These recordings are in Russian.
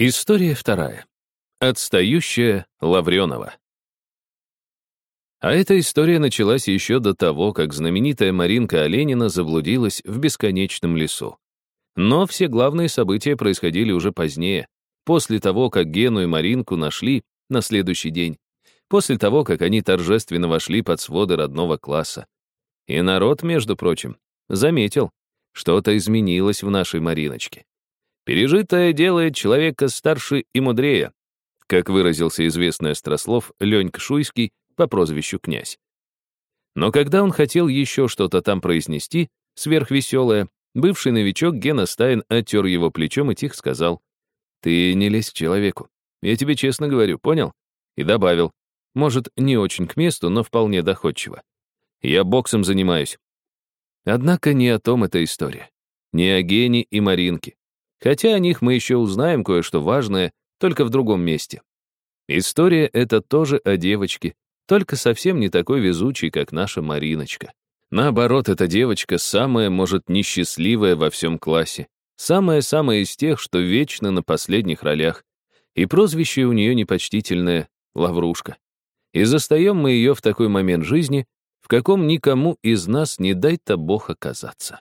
История вторая. Отстающая Лавренова. А эта история началась еще до того, как знаменитая Маринка Оленина заблудилась в бесконечном лесу. Но все главные события происходили уже позднее, после того, как Гену и Маринку нашли на следующий день, после того, как они торжественно вошли под своды родного класса. И народ, между прочим, заметил, что-то изменилось в нашей Мариночке. Пережитое делает человека старше и мудрее, как выразился известный острослов Ленька Шуйский по прозвищу «Князь». Но когда он хотел еще что-то там произнести, сверхвеселое, бывший новичок Гена Стайн оттер его плечом и тихо сказал, «Ты не лезь к человеку. Я тебе честно говорю, понял?» И добавил, может, не очень к месту, но вполне доходчиво. «Я боксом занимаюсь». Однако не о том эта история. Не о Гене и Маринке. Хотя о них мы еще узнаем кое-что важное, только в другом месте. История эта тоже о девочке, только совсем не такой везучей, как наша Мариночка. Наоборот, эта девочка самая, может, несчастливая во всем классе. Самая-самая из тех, что вечно на последних ролях. И прозвище у нее непочтительное — Лаврушка. И застаем мы ее в такой момент жизни, в каком никому из нас не дай-то Бог оказаться.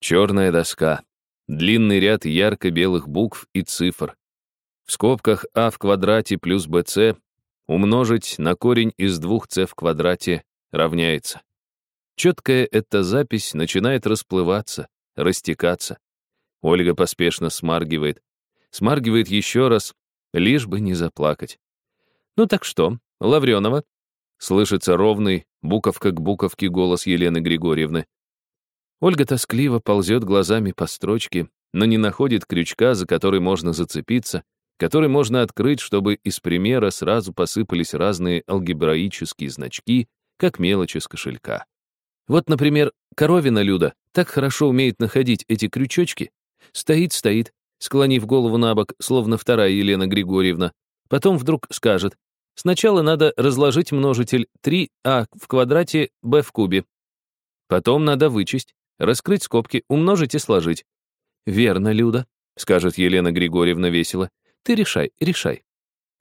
Черная доска. Длинный ряд ярко-белых букв и цифр. В скобках а в квадрате плюс bc умножить на корень из двух c в квадрате равняется. Четкая эта запись начинает расплываться, растекаться. Ольга поспешно смаргивает. Смаргивает еще раз, лишь бы не заплакать. «Ну так что, Лавренова?» Слышится ровный, буковка к буковке голос Елены Григорьевны. Ольга тоскливо ползет глазами по строчке, но не находит крючка, за который можно зацепиться, который можно открыть, чтобы из примера сразу посыпались разные алгебраические значки, как мелочи с кошелька. Вот, например, коровина Люда так хорошо умеет находить эти крючочки. Стоит-стоит, склонив голову на бок, словно вторая Елена Григорьевна. Потом вдруг скажет, сначала надо разложить множитель 3а в квадрате b в кубе. Потом надо вычесть, Раскрыть скобки, умножить и сложить. «Верно, Люда», — скажет Елена Григорьевна весело. «Ты решай, решай».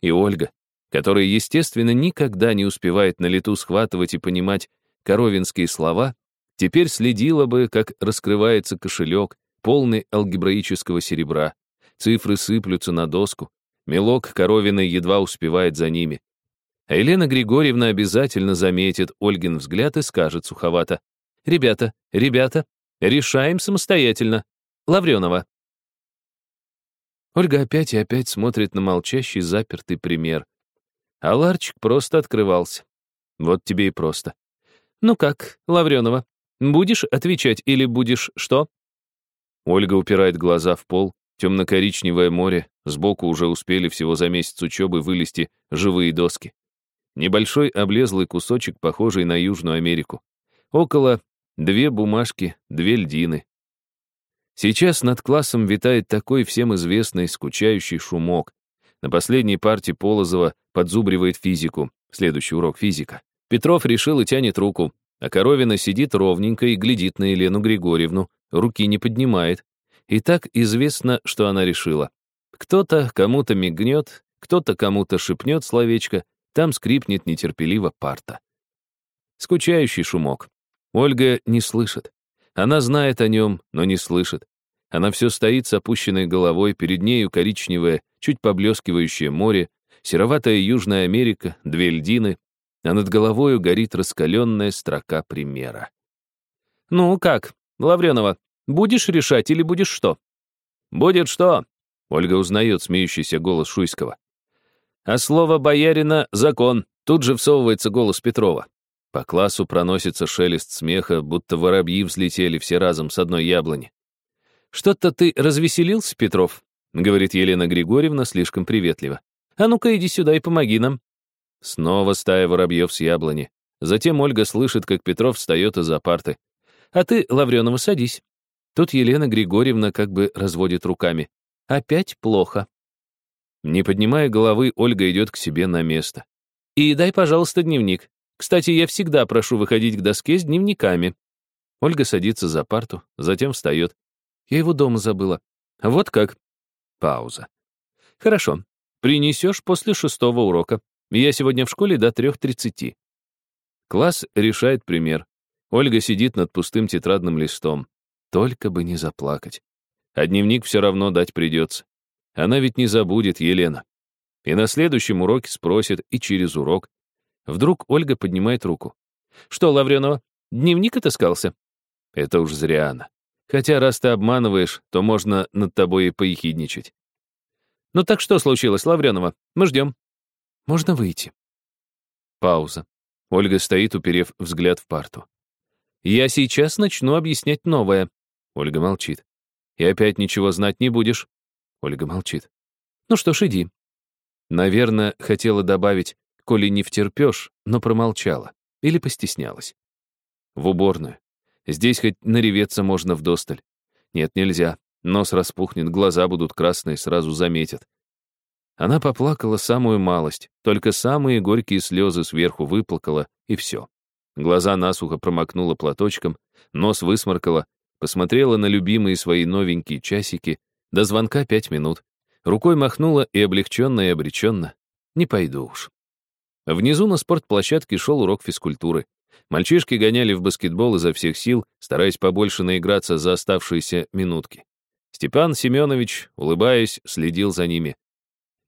И Ольга, которая, естественно, никогда не успевает на лету схватывать и понимать коровинские слова, теперь следила бы, как раскрывается кошелек, полный алгебраического серебра. Цифры сыплются на доску. Мелок коровиной едва успевает за ними. А Елена Григорьевна обязательно заметит Ольгин взгляд и скажет суховато. Ребята, ребята, решаем самостоятельно. Лавренова. Ольга опять и опять смотрит на молчащий запертый пример. А ларчик просто открывался. Вот тебе и просто. Ну как, Лавренова, будешь отвечать или будешь что? Ольга упирает глаза в пол, темно-коричневое море, сбоку уже успели всего за месяц учебы вылезти живые доски. Небольшой облезлый кусочек, похожий на Южную Америку. Около Две бумажки, две льдины. Сейчас над классом витает такой всем известный скучающий шумок. На последней партии Полозова подзубривает физику. Следующий урок физика. Петров решил и тянет руку, а Коровина сидит ровненько и глядит на Елену Григорьевну, руки не поднимает. И так известно, что она решила. Кто-то кому-то мигнет, кто-то кому-то шепнет словечко, там скрипнет нетерпеливо парта. Скучающий шумок. Ольга не слышит. Она знает о нем, но не слышит. Она все стоит с опущенной головой, перед нею коричневое, чуть поблескивающее море, сероватая Южная Америка, две льдины, а над головою горит раскаленная строка примера. «Ну как, Лавренова, будешь решать или будешь что?» «Будет что?» — Ольга узнает смеющийся голос Шуйского. «А слово боярина — закон», — тут же всовывается голос Петрова. По классу проносится шелест смеха, будто воробьи взлетели все разом с одной яблони. «Что-то ты развеселился, Петров?» — говорит Елена Григорьевна слишком приветливо. «А ну-ка иди сюда и помоги нам». Снова стая воробьев с яблони. Затем Ольга слышит, как Петров встает из-за парты. «А ты, Лавренова, садись». Тут Елена Григорьевна как бы разводит руками. «Опять плохо». Не поднимая головы, Ольга идет к себе на место. «И дай, пожалуйста, дневник. Кстати, я всегда прошу выходить к доске с дневниками. Ольга садится за парту, затем встает. Я его дома забыла. Вот как. Пауза. Хорошо. Принесешь после шестого урока. Я сегодня в школе до трех тридцати. Класс решает пример. Ольга сидит над пустым тетрадным листом. Только бы не заплакать. А дневник все равно дать придется. Она ведь не забудет, Елена. И на следующем уроке спросит, и через урок. Вдруг Ольга поднимает руку. «Что, Лавренова, дневник отыскался?» Это уж зря она. Хотя раз ты обманываешь, то можно над тобой и поехидничать. «Ну так что случилось, Лавренова? Мы ждем». «Можно выйти». Пауза. Ольга стоит, уперев взгляд в парту. «Я сейчас начну объяснять новое». Ольга молчит. «И опять ничего знать не будешь». Ольга молчит. «Ну что ж, иди». Наверное, хотела добавить, коли не втерпешь, но промолчала. Или постеснялась. В уборную. Здесь хоть нареветься можно вдосталь. Нет, нельзя. Нос распухнет, глаза будут красные, сразу заметят. Она поплакала самую малость, только самые горькие слезы сверху выплакала, и все. Глаза насухо промокнула платочком, нос высморкала, посмотрела на любимые свои новенькие часики, до звонка пять минут. Рукой махнула и облегченно, и обреченно. Не пойду уж. Внизу на спортплощадке шел урок физкультуры. Мальчишки гоняли в баскетбол изо всех сил, стараясь побольше наиграться за оставшиеся минутки. Степан Семенович, улыбаясь, следил за ними.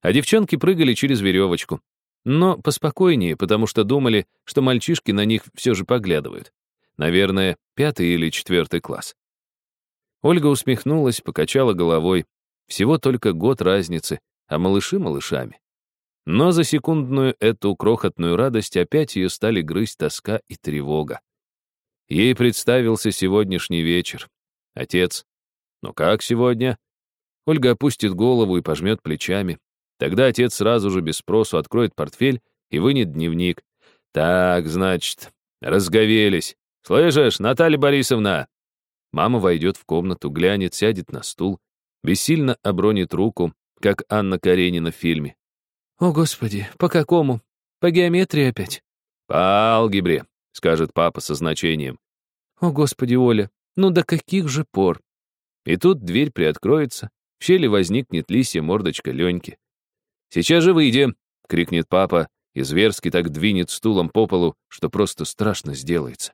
А девчонки прыгали через веревочку. Но поспокойнее, потому что думали, что мальчишки на них все же поглядывают. Наверное, пятый или четвертый класс. Ольга усмехнулась, покачала головой. Всего только год разницы, а малыши малышами. Но за секундную эту крохотную радость опять ее стали грызть тоска и тревога. Ей представился сегодняшний вечер. Отец. Ну как сегодня? Ольга опустит голову и пожмет плечами. Тогда отец сразу же без спросу откроет портфель и вынет дневник. Так, значит, разговелись. Слышишь, Наталья Борисовна? Мама войдет в комнату, глянет, сядет на стул, бессильно обронит руку, как Анна Каренина в фильме. «О, Господи, по какому? По геометрии опять?» «По алгебре», — скажет папа со значением. «О, Господи, Оля, ну до каких же пор?» И тут дверь приоткроется, в щели возникнет лисья мордочка Леньки. «Сейчас же выйди!» — крикнет папа, и зверски так двинет стулом по полу, что просто страшно сделается.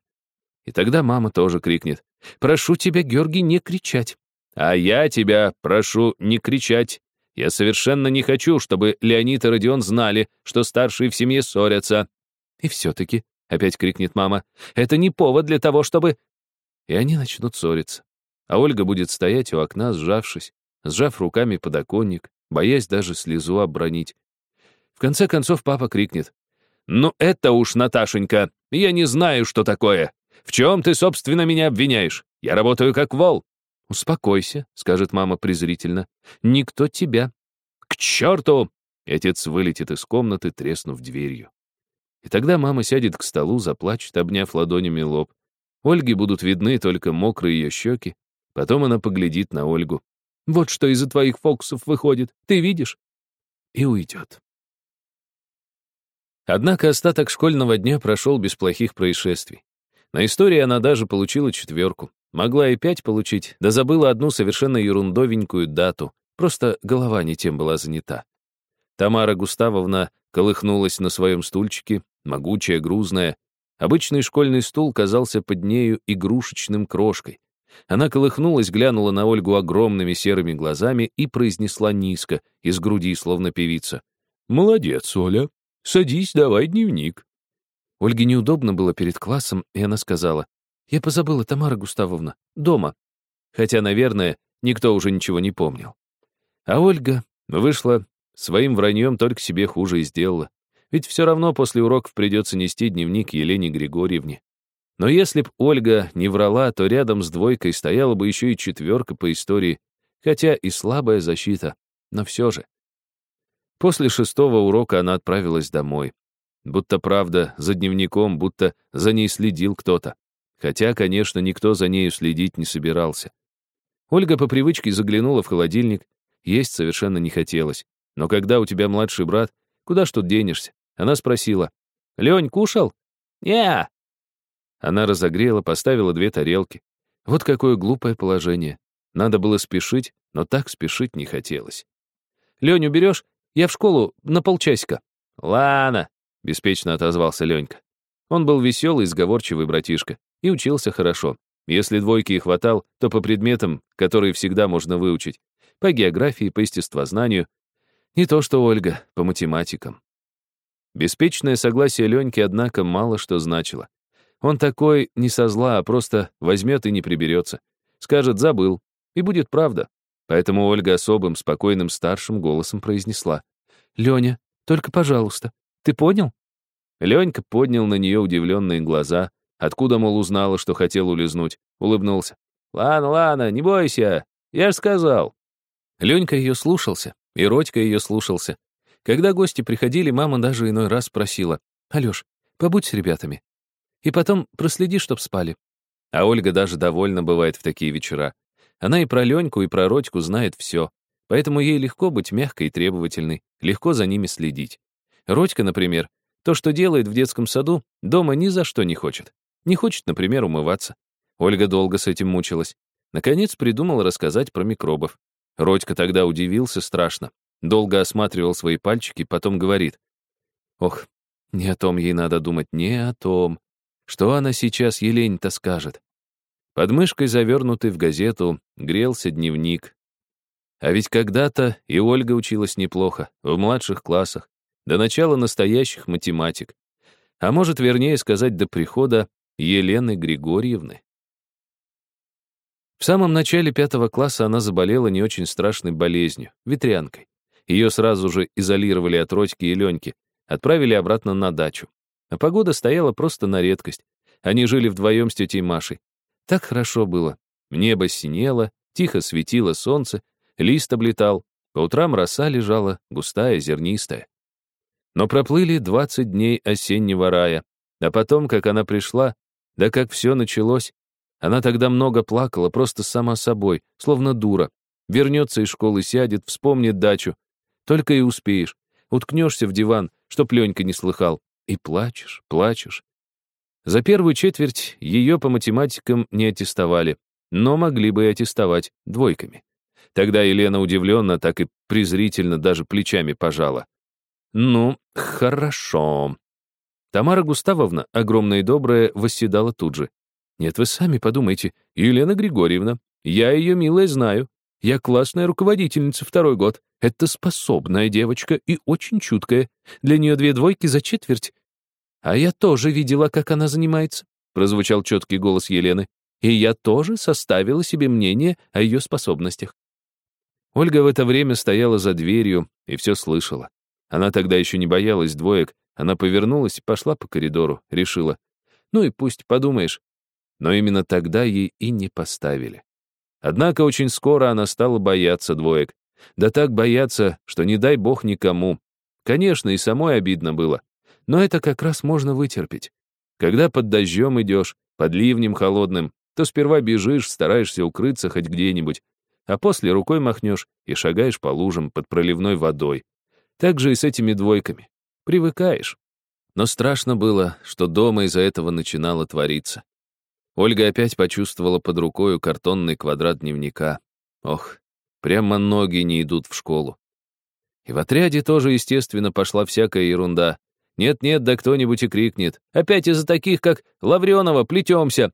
И тогда мама тоже крикнет. «Прошу тебя, Георгий, не кричать». «А я тебя прошу не кричать. Я совершенно не хочу, чтобы Леонид и Родион знали, что старшие в семье ссорятся». «И все-таки», — опять крикнет мама, «это не повод для того, чтобы...» И они начнут ссориться. А Ольга будет стоять у окна, сжавшись, сжав руками подоконник, боясь даже слезу обронить. В конце концов папа крикнет. «Ну это уж, Наташенька, я не знаю, что такое. В чем ты, собственно, меня обвиняешь? Я работаю как вол». «Успокойся», — скажет мама презрительно. «Никто тебя». «К черту!» — отец вылетит из комнаты, треснув дверью. И тогда мама сядет к столу, заплачет, обняв ладонями лоб. Ольге будут видны только мокрые ее щеки. Потом она поглядит на Ольгу. Вот что из-за твоих фокусов выходит. Ты видишь?» И уйдет. Однако остаток школьного дня прошел без плохих происшествий. На истории она даже получила четверку. Могла и пять получить, да забыла одну совершенно ерундовенькую дату. Просто голова не тем была занята. Тамара Густавовна колыхнулась на своем стульчике, могучая, грузная. Обычный школьный стул казался под нею игрушечным крошкой. Она колыхнулась, глянула на Ольгу огромными серыми глазами и произнесла низко, из груди, словно певица. «Молодец, Оля. Садись, давай дневник». Ольге неудобно было перед классом, и она сказала, «Я позабыла, Тамара Густавовна, дома». Хотя, наверное, никто уже ничего не помнил. А Ольга вышла своим враньем только себе хуже и сделала. Ведь все равно после уроков придется нести дневник Елене Григорьевне. Но если б Ольга не врала, то рядом с двойкой стояла бы еще и четверка по истории, хотя и слабая защита, но все же. После шестого урока она отправилась домой. Будто правда, за дневником, будто за ней следил кто-то. Хотя, конечно, никто за нею следить не собирался. Ольга по привычке заглянула в холодильник, есть совершенно не хотелось. Но когда у тебя младший брат, куда ж тут денешься? Она спросила. «Лень, кушал?» «Не, она разогрела, поставила две тарелки. Вот какое глупое положение. Надо было спешить, но так спешить не хотелось. «Леню берешь? Я в школу на полчасика». «Ладно», — беспечно отозвался Ленька. Он был веселый, сговорчивый братишка и учился хорошо. Если двойки и хватал, то по предметам, которые всегда можно выучить. По географии, по естествознанию. Не то что Ольга, по математикам. Беспечное согласие Леньки, однако, мало что значило. Он такой не со зла, а просто возьмет и не приберется. Скажет «забыл», и будет правда. Поэтому Ольга особым, спокойным, старшим голосом произнесла. «Леня, только пожалуйста. Ты понял?» Ленька поднял на нее удивленные глаза. Откуда, мол, узнала, что хотел улизнуть? Улыбнулся. «Ладно, ладно, не бойся. Я ж сказал». Ленька ее слушался, и Родька ее слушался. Когда гости приходили, мама даже иной раз спросила. «Алёш, побудь с ребятами. И потом проследи, чтоб спали». А Ольга даже довольна бывает в такие вечера. Она и про Леньку, и про Родьку знает все. Поэтому ей легко быть мягкой и требовательной, легко за ними следить. Родька, например, то, что делает в детском саду, дома ни за что не хочет. Не хочет, например, умываться. Ольга долго с этим мучилась. Наконец придумала рассказать про микробов. Родька тогда удивился страшно. Долго осматривал свои пальчики, потом говорит. Ох, не о том ей надо думать, не о том. Что она сейчас Елень-то скажет? Под мышкой, завернутый в газету, грелся дневник. А ведь когда-то и Ольга училась неплохо, в младших классах, до начала настоящих математик. А может, вернее сказать, до прихода Елены Григорьевны. В самом начале пятого класса она заболела не очень страшной болезнью — ветрянкой. Ее сразу же изолировали от Родьки и Леньки, отправили обратно на дачу. А погода стояла просто на редкость. Они жили вдвоем с тетей Машей. Так хорошо было. Небо синело, тихо светило солнце, лист облетал, по утрам роса лежала, густая, зернистая. Но проплыли двадцать дней осеннего рая, а потом, как она пришла, да как все началось, она тогда много плакала, просто сама собой, словно дура. Вернется из школы, сядет, вспомнит дачу. Только и успеешь. Уткнешься в диван, чтоб Ленька не слыхал. И плачешь, плачешь. За первую четверть ее по математикам не аттестовали, но могли бы и аттестовать двойками. Тогда Елена удивленно, так и презрительно даже плечами пожала. «Ну, хорошо». Тамара Густавовна, огромная и добрая, восседала тут же. «Нет, вы сами подумайте, Елена Григорьевна, я ее, милая, знаю. Я классная руководительница второй год. Это способная девочка и очень чуткая. Для нее две двойки за четверть «А я тоже видела, как она занимается», — прозвучал четкий голос Елены. «И я тоже составила себе мнение о ее способностях». Ольга в это время стояла за дверью и все слышала. Она тогда еще не боялась двоек, она повернулась и пошла по коридору, решила. Ну и пусть, подумаешь. Но именно тогда ей и не поставили. Однако очень скоро она стала бояться двоек. Да так бояться, что не дай бог никому. Конечно, и самой обидно было. Но это как раз можно вытерпеть. Когда под дождем идешь, под ливнем холодным, то сперва бежишь, стараешься укрыться хоть где-нибудь, а после рукой махнешь и шагаешь по лужам под проливной водой. Так же и с этими двойками. Привыкаешь. Но страшно было, что дома из-за этого начинало твориться. Ольга опять почувствовала под рукою картонный квадрат дневника. Ох, прямо ноги не идут в школу. И в отряде тоже, естественно, пошла всякая ерунда. Нет-нет, да кто-нибудь и крикнет. Опять из-за таких, как Лавренова, плетемся.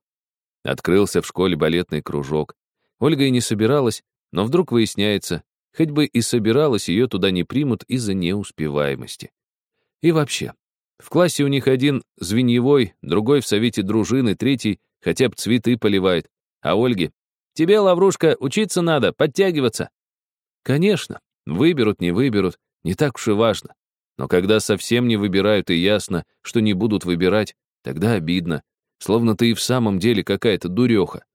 Открылся в школе балетный кружок. Ольга и не собиралась, но вдруг выясняется, хоть бы и собиралась, ее туда не примут из-за неуспеваемости. И вообще, в классе у них один звеньевой, другой в совете дружины, третий хотя бы цветы поливает. А Ольге «Тебе, Лаврушка, учиться надо, подтягиваться». Конечно, выберут, не выберут, не так уж и важно. Но когда совсем не выбирают и ясно, что не будут выбирать, тогда обидно, словно ты и в самом деле какая-то дуреха.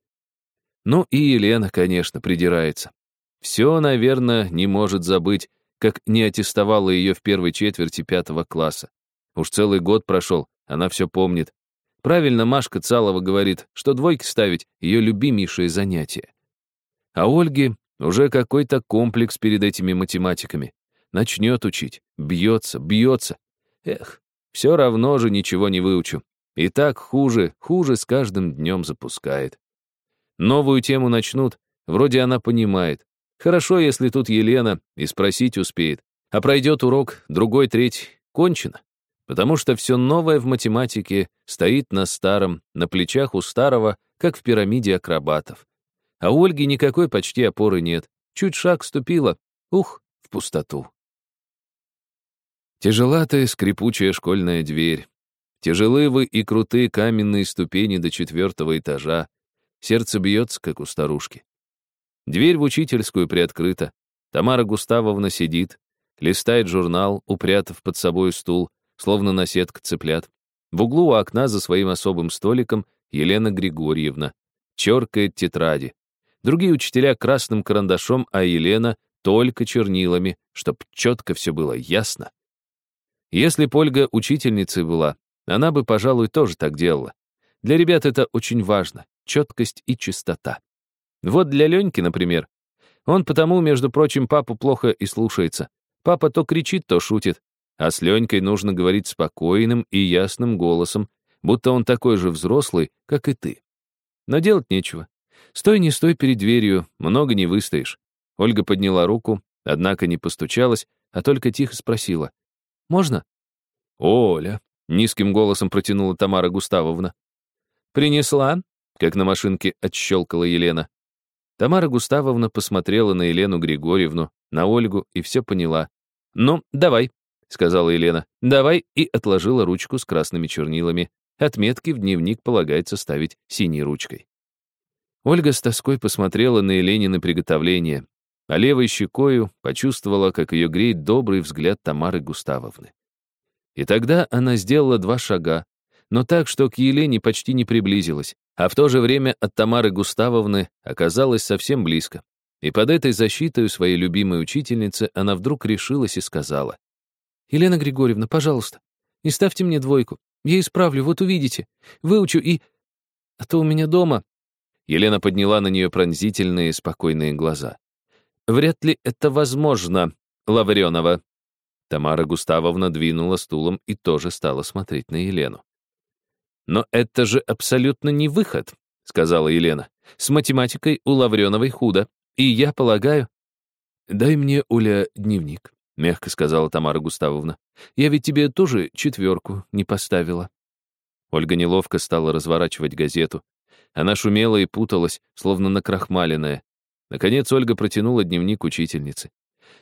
Ну и Елена, конечно, придирается. Все, наверное, не может забыть, как не аттестовала ее в первой четверти пятого класса. Уж целый год прошел, она все помнит. Правильно Машка Цалова говорит, что двойки ставить — ее любимейшее занятие. А Ольге уже какой-то комплекс перед этими математиками. Начнет учить, бьется, бьется. Эх, все равно же ничего не выучу. И так хуже, хуже с каждым днем запускает. Новую тему начнут, Вроде она понимает. Хорошо, если тут Елена и спросить успеет. А пройдет урок, другой, треть, кончено. Потому что все новое в математике стоит на старом, на плечах у старого, как в пирамиде акробатов. А у Ольги никакой почти опоры нет. Чуть шаг ступила, ух, в пустоту. Тяжелатая скрипучая школьная дверь. Тяжелы вы и крутые каменные ступени до четвертого этажа. Сердце бьется, как у старушки. Дверь в учительскую приоткрыта. Тамара Густавовна сидит, листает журнал, упрятав под собой стул, словно наседка цыплят. В углу у окна за своим особым столиком Елена Григорьевна. Черкает тетради. Другие учителя красным карандашом, а Елена только чернилами, чтоб четко все было ясно. Если б Ольга учительницей была, она бы, пожалуй, тоже так делала. Для ребят это очень важно — четкость и чистота. Вот для Леньки, например. Он потому, между прочим, папу плохо и слушается. Папа то кричит, то шутит. А с Ленькой нужно говорить спокойным и ясным голосом, будто он такой же взрослый, как и ты. Но делать нечего. Стой, не стой перед дверью, много не выстоишь. Ольга подняла руку, однако не постучалась, а только тихо спросила. «Можно?» «Оля», — низким голосом протянула Тамара Густавовна. «Принесла?» — как на машинке отщелкала Елена. Тамара Густавовна посмотрела на Елену Григорьевну, на Ольгу и все поняла. «Ну, давай», — сказала Елена. «Давай» и отложила ручку с красными чернилами. Отметки в дневник полагается ставить синей ручкой. Ольга с тоской посмотрела на Еленины приготовление, а левой щекою почувствовала, как ее греет добрый взгляд Тамары Густавовны. И тогда она сделала два шага, но так, что к Елене почти не приблизилась, а в то же время от Тамары Густавовны оказалась совсем близко. И под этой защитой своей любимой учительницы она вдруг решилась и сказала. «Елена Григорьевна, пожалуйста, не ставьте мне двойку. Я исправлю, вот увидите. Выучу и... А то у меня дома...» Елена подняла на нее пронзительные, спокойные глаза. «Вряд ли это возможно, Лавренова». Тамара Густавовна двинула стулом и тоже стала смотреть на Елену. «Но это же абсолютно не выход», — сказала Елена. «С математикой у Лавреновой худо, и я полагаю...» «Дай мне, Уля, дневник», — мягко сказала Тамара Густавовна. «Я ведь тебе тоже четверку не поставила». Ольга неловко стала разворачивать газету. Она шумела и путалась, словно накрахмаленная. Наконец Ольга протянула дневник учительницы.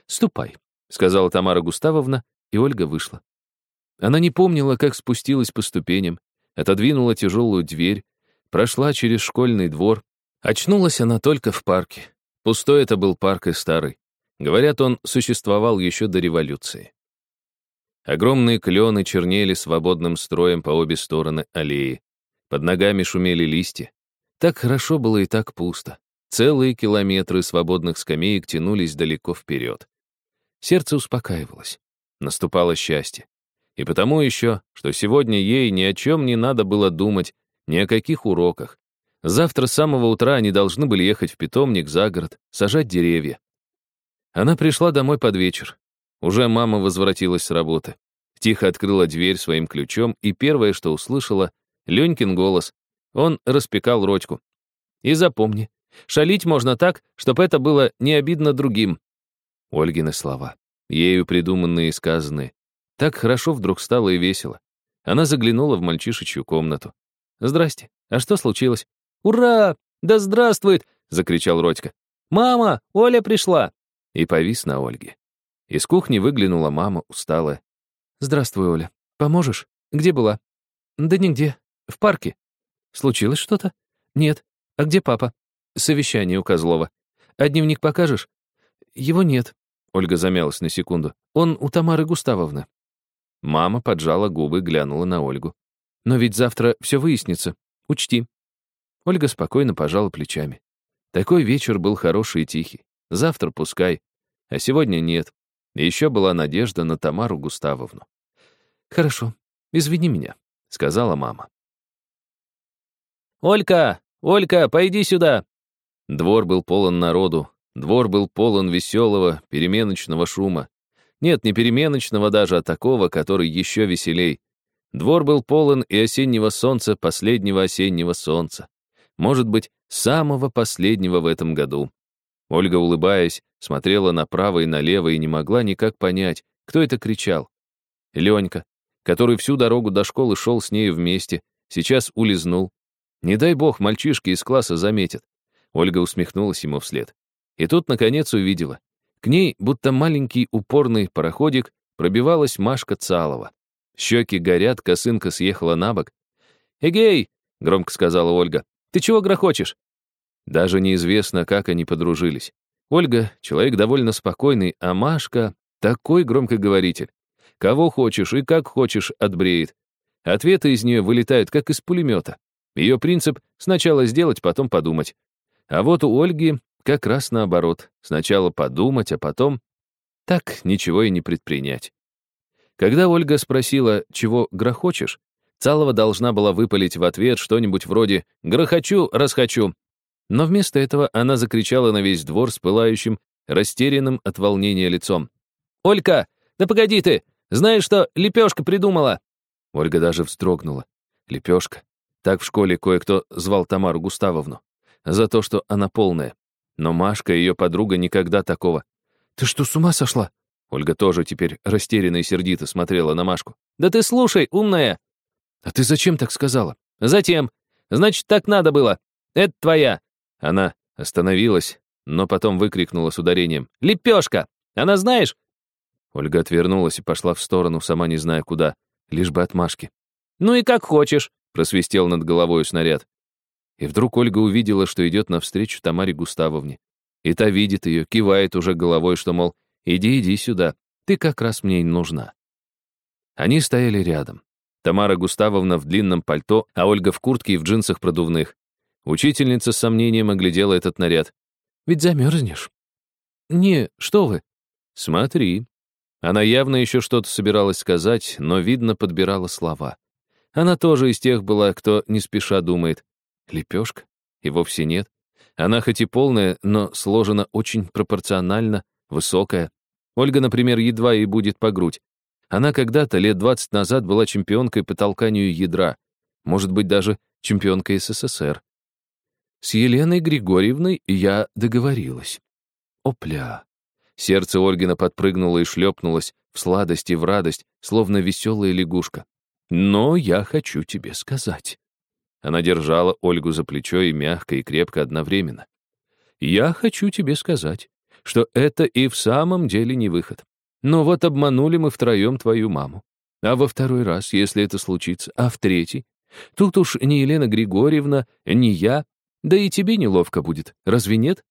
«Ступай», — сказала Тамара Густавовна, и Ольга вышла. Она не помнила, как спустилась по ступеням, отодвинула тяжелую дверь, прошла через школьный двор. Очнулась она только в парке. Пустой это был парк и старый. Говорят, он существовал еще до революции. Огромные клены чернели свободным строем по обе стороны аллеи. Под ногами шумели листья. Так хорошо было и так пусто. Целые километры свободных скамеек тянулись далеко вперед. Сердце успокаивалось. Наступало счастье. И потому еще, что сегодня ей ни о чем не надо было думать, ни о каких уроках. Завтра с самого утра они должны были ехать в питомник за город, сажать деревья. Она пришла домой под вечер. Уже мама возвратилась с работы. Тихо открыла дверь своим ключом, и первое, что услышала, — Ленькин голос. Он распекал Родьку. «И запомни, шалить можно так, чтобы это было не обидно другим». Ольгины слова, ею придуманные и сказанные. Так хорошо вдруг стало и весело. Она заглянула в мальчишечью комнату. «Здрасте. А что случилось?» «Ура! Да здравствует!» — закричал Родька. «Мама, Оля пришла!» И повис на Ольге. Из кухни выглянула мама, усталая. «Здравствуй, Оля. Поможешь? Где была?» «Да нигде. В парке». «Случилось что-то?» «Нет. А где папа?» «Совещание у Козлова. А дневник покажешь?» «Его нет». Ольга замялась на секунду. «Он у Тамары Густавовны». Мама поджала губы, глянула на Ольгу. «Но ведь завтра все выяснится. Учти». Ольга спокойно пожала плечами. Такой вечер был хороший и тихий. Завтра пускай. А сегодня нет. Еще была надежда на Тамару Густавовну. «Хорошо, извини меня», — сказала мама. «Олька! Олька, пойди сюда!» Двор был полон народу, двор был полон веселого, переменочного шума. Нет, не переменочного даже, а такого, который еще веселей. Двор был полон и осеннего солнца, последнего осеннего солнца. Может быть, самого последнего в этом году. Ольга, улыбаясь, смотрела направо и налево и не могла никак понять, кто это кричал. Ленька, который всю дорогу до школы шел с нею вместе, сейчас улизнул. Не дай бог, мальчишки из класса заметят. Ольга усмехнулась ему вслед. И тут, наконец, увидела. К ней, будто маленький упорный пароходик, пробивалась Машка Цалова. Щеки горят, косынка съехала на бок. «Эгей!» — громко сказала Ольга. «Ты чего грохочешь?» Даже неизвестно, как они подружились. Ольга — человек довольно спокойный, а Машка — такой громкоговоритель. Кого хочешь и как хочешь отбреет. Ответы из нее вылетают, как из пулемета. Ее принцип — сначала сделать, потом подумать. А вот у Ольги как раз наоборот. Сначала подумать, а потом... Так ничего и не предпринять. Когда Ольга спросила, чего грохочешь, Цалова должна была выпалить в ответ что-нибудь вроде «грохочу, расхочу». Но вместо этого она закричала на весь двор с пылающим, растерянным от волнения лицом. «Олька, да погоди ты! Знаешь, что лепешка придумала?» Ольга даже вздрогнула. Лепешка. Так в школе кое-кто звал Тамару Густавовну. За то, что она полная. Но Машка, ее подруга, никогда такого. «Ты что, с ума сошла?» Ольга тоже теперь растерянно и сердито смотрела на Машку. «Да ты слушай, умная!» «А ты зачем так сказала?» «Затем. Значит, так надо было. Это твоя». Она остановилась, но потом выкрикнула с ударением. «Лепешка! Она знаешь?» Ольга отвернулась и пошла в сторону, сама не зная куда, лишь бы от Машки. «Ну и как хочешь», — просвистел над головой снаряд. И вдруг Ольга увидела, что идет навстречу Тамаре Густавовне. И та видит ее, кивает уже головой, что, мол, иди, иди сюда, ты как раз мне и нужна. Они стояли рядом. Тамара Густавовна в длинном пальто, а Ольга в куртке и в джинсах продувных. Учительница с сомнением оглядела этот наряд. «Ведь замерзнешь». «Не, что вы?» «Смотри». Она явно еще что-то собиралась сказать, но, видно, подбирала слова. Она тоже из тех была, кто не спеша думает. Лепешка? И вовсе нет. Она хоть и полная, но сложена очень пропорционально, высокая. Ольга, например, едва ей будет по грудь. Она когда-то, лет 20 назад, была чемпионкой по толканию ядра. Может быть, даже чемпионкой СССР. С Еленой Григорьевной я договорилась. Опля. Сердце Ольгина подпрыгнуло и шлепнулось в сладость и в радость, словно веселая лягушка. Но я хочу тебе сказать. Она держала Ольгу за плечо и мягко, и крепко одновременно. «Я хочу тебе сказать, что это и в самом деле не выход. Но вот обманули мы втроем твою маму. А во второй раз, если это случится, а в третий, тут уж ни Елена Григорьевна, ни я, да и тебе неловко будет, разве нет?»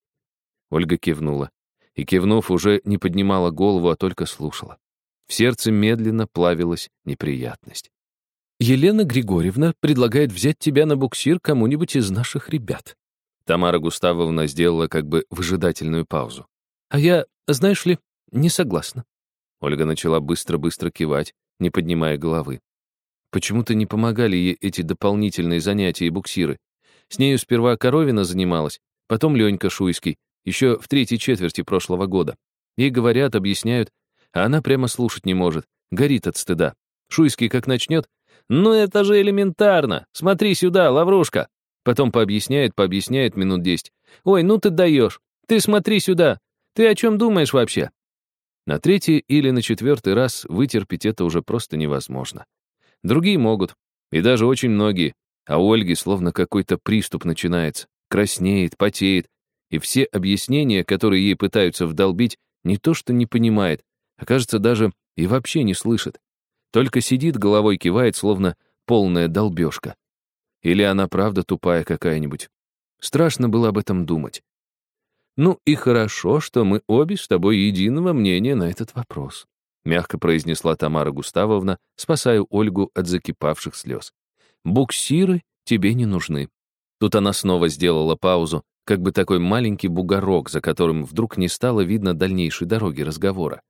Ольга кивнула. И, кивнув, уже не поднимала голову, а только слушала. В сердце медленно плавилась неприятность. Елена Григорьевна предлагает взять тебя на буксир кому-нибудь из наших ребят». Тамара Густавовна сделала как бы выжидательную паузу. «А я, знаешь ли, не согласна». Ольга начала быстро-быстро кивать, не поднимая головы. Почему-то не помогали ей эти дополнительные занятия и буксиры. С нею сперва Коровина занималась, потом Ленька Шуйский, еще в третьей четверти прошлого года. Ей говорят, объясняют, а она прямо слушать не может, горит от стыда. Шуйский как начнет, «Ну это же элементарно! Смотри сюда, лаврушка!» Потом пообъясняет, пообъясняет минут десять. «Ой, ну ты даешь! Ты смотри сюда! Ты о чем думаешь вообще?» На третий или на четвертый раз вытерпеть это уже просто невозможно. Другие могут, и даже очень многие, а у Ольги словно какой-то приступ начинается, краснеет, потеет, и все объяснения, которые ей пытаются вдолбить, не то что не понимает, а кажется даже и вообще не слышит. Только сидит, головой кивает, словно полная долбежка. Или она правда тупая какая-нибудь. Страшно было об этом думать. «Ну и хорошо, что мы обе с тобой единого мнения на этот вопрос», мягко произнесла Тамара Густавовна, спасая Ольгу от закипавших слез. «Буксиры тебе не нужны». Тут она снова сделала паузу, как бы такой маленький бугорок, за которым вдруг не стало видно дальнейшей дороги разговора.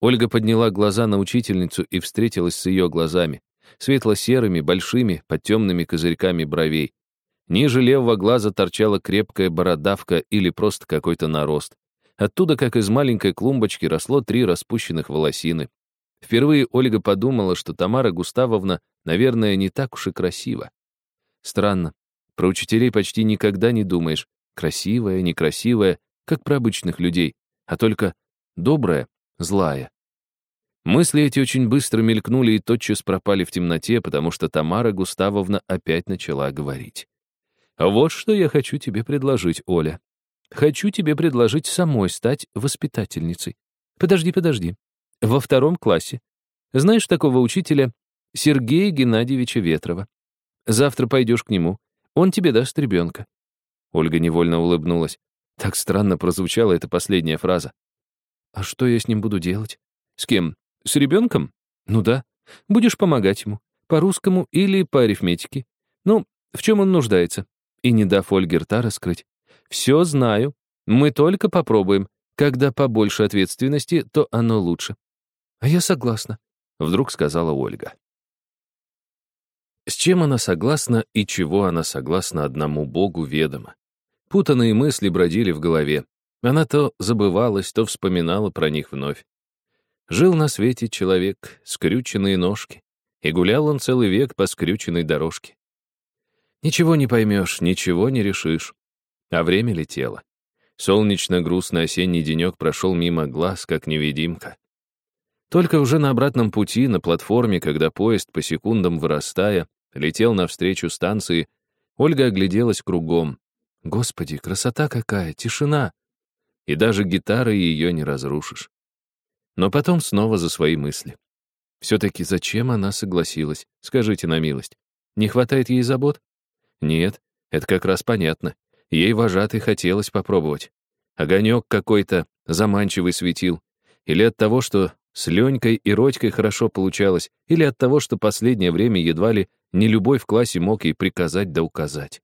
Ольга подняла глаза на учительницу и встретилась с ее глазами, светло-серыми, большими, под темными козырьками бровей. Ниже левого глаза торчала крепкая бородавка или просто какой-то нарост. Оттуда, как из маленькой клумбочки, росло три распущенных волосины. Впервые Ольга подумала, что Тамара Густавовна, наверное, не так уж и красива. Странно. Про учителей почти никогда не думаешь. Красивая, некрасивая, как про обычных людей, а только добрая, злая. Мысли эти очень быстро мелькнули и тотчас пропали в темноте, потому что Тамара Густавовна опять начала говорить. «Вот что я хочу тебе предложить, Оля. Хочу тебе предложить самой стать воспитательницей. Подожди, подожди. Во втором классе. Знаешь такого учителя Сергея Геннадьевича Ветрова? Завтра пойдешь к нему. Он тебе даст ребенка». Ольга невольно улыбнулась. Так странно прозвучала эта последняя фраза. «А что я с ним буду делать? С кем? С ребенком? Ну да. Будешь помогать ему. По-русскому или по арифметике. Ну, в чем он нуждается. И не дав Ольге рта раскрыть. Все знаю. Мы только попробуем. Когда побольше ответственности, то оно лучше. А я согласна, вдруг сказала Ольга. С чем она согласна и чего она согласна одному Богу ведомо. Путанные мысли бродили в голове. Она то забывалась, то вспоминала про них вновь. Жил на свете человек, скрюченные ножки, и гулял он целый век по скрюченной дорожке. Ничего не поймешь, ничего не решишь. А время летело. Солнечно-грустный осенний денек прошел мимо глаз, как невидимка. Только уже на обратном пути, на платформе, когда поезд, по секундам вырастая, летел навстречу станции, Ольга огляделась кругом. Господи, красота какая, тишина! И даже гитарой ее не разрушишь но потом снова за свои мысли. Все-таки зачем она согласилась? Скажите на милость. Не хватает ей забот? Нет, это как раз понятно. Ей вожатый хотелось попробовать. Огонек какой-то заманчивый светил. Или от того, что с Ленькой и Родькой хорошо получалось, или от того, что последнее время едва ли не любой в классе мог ей приказать да указать.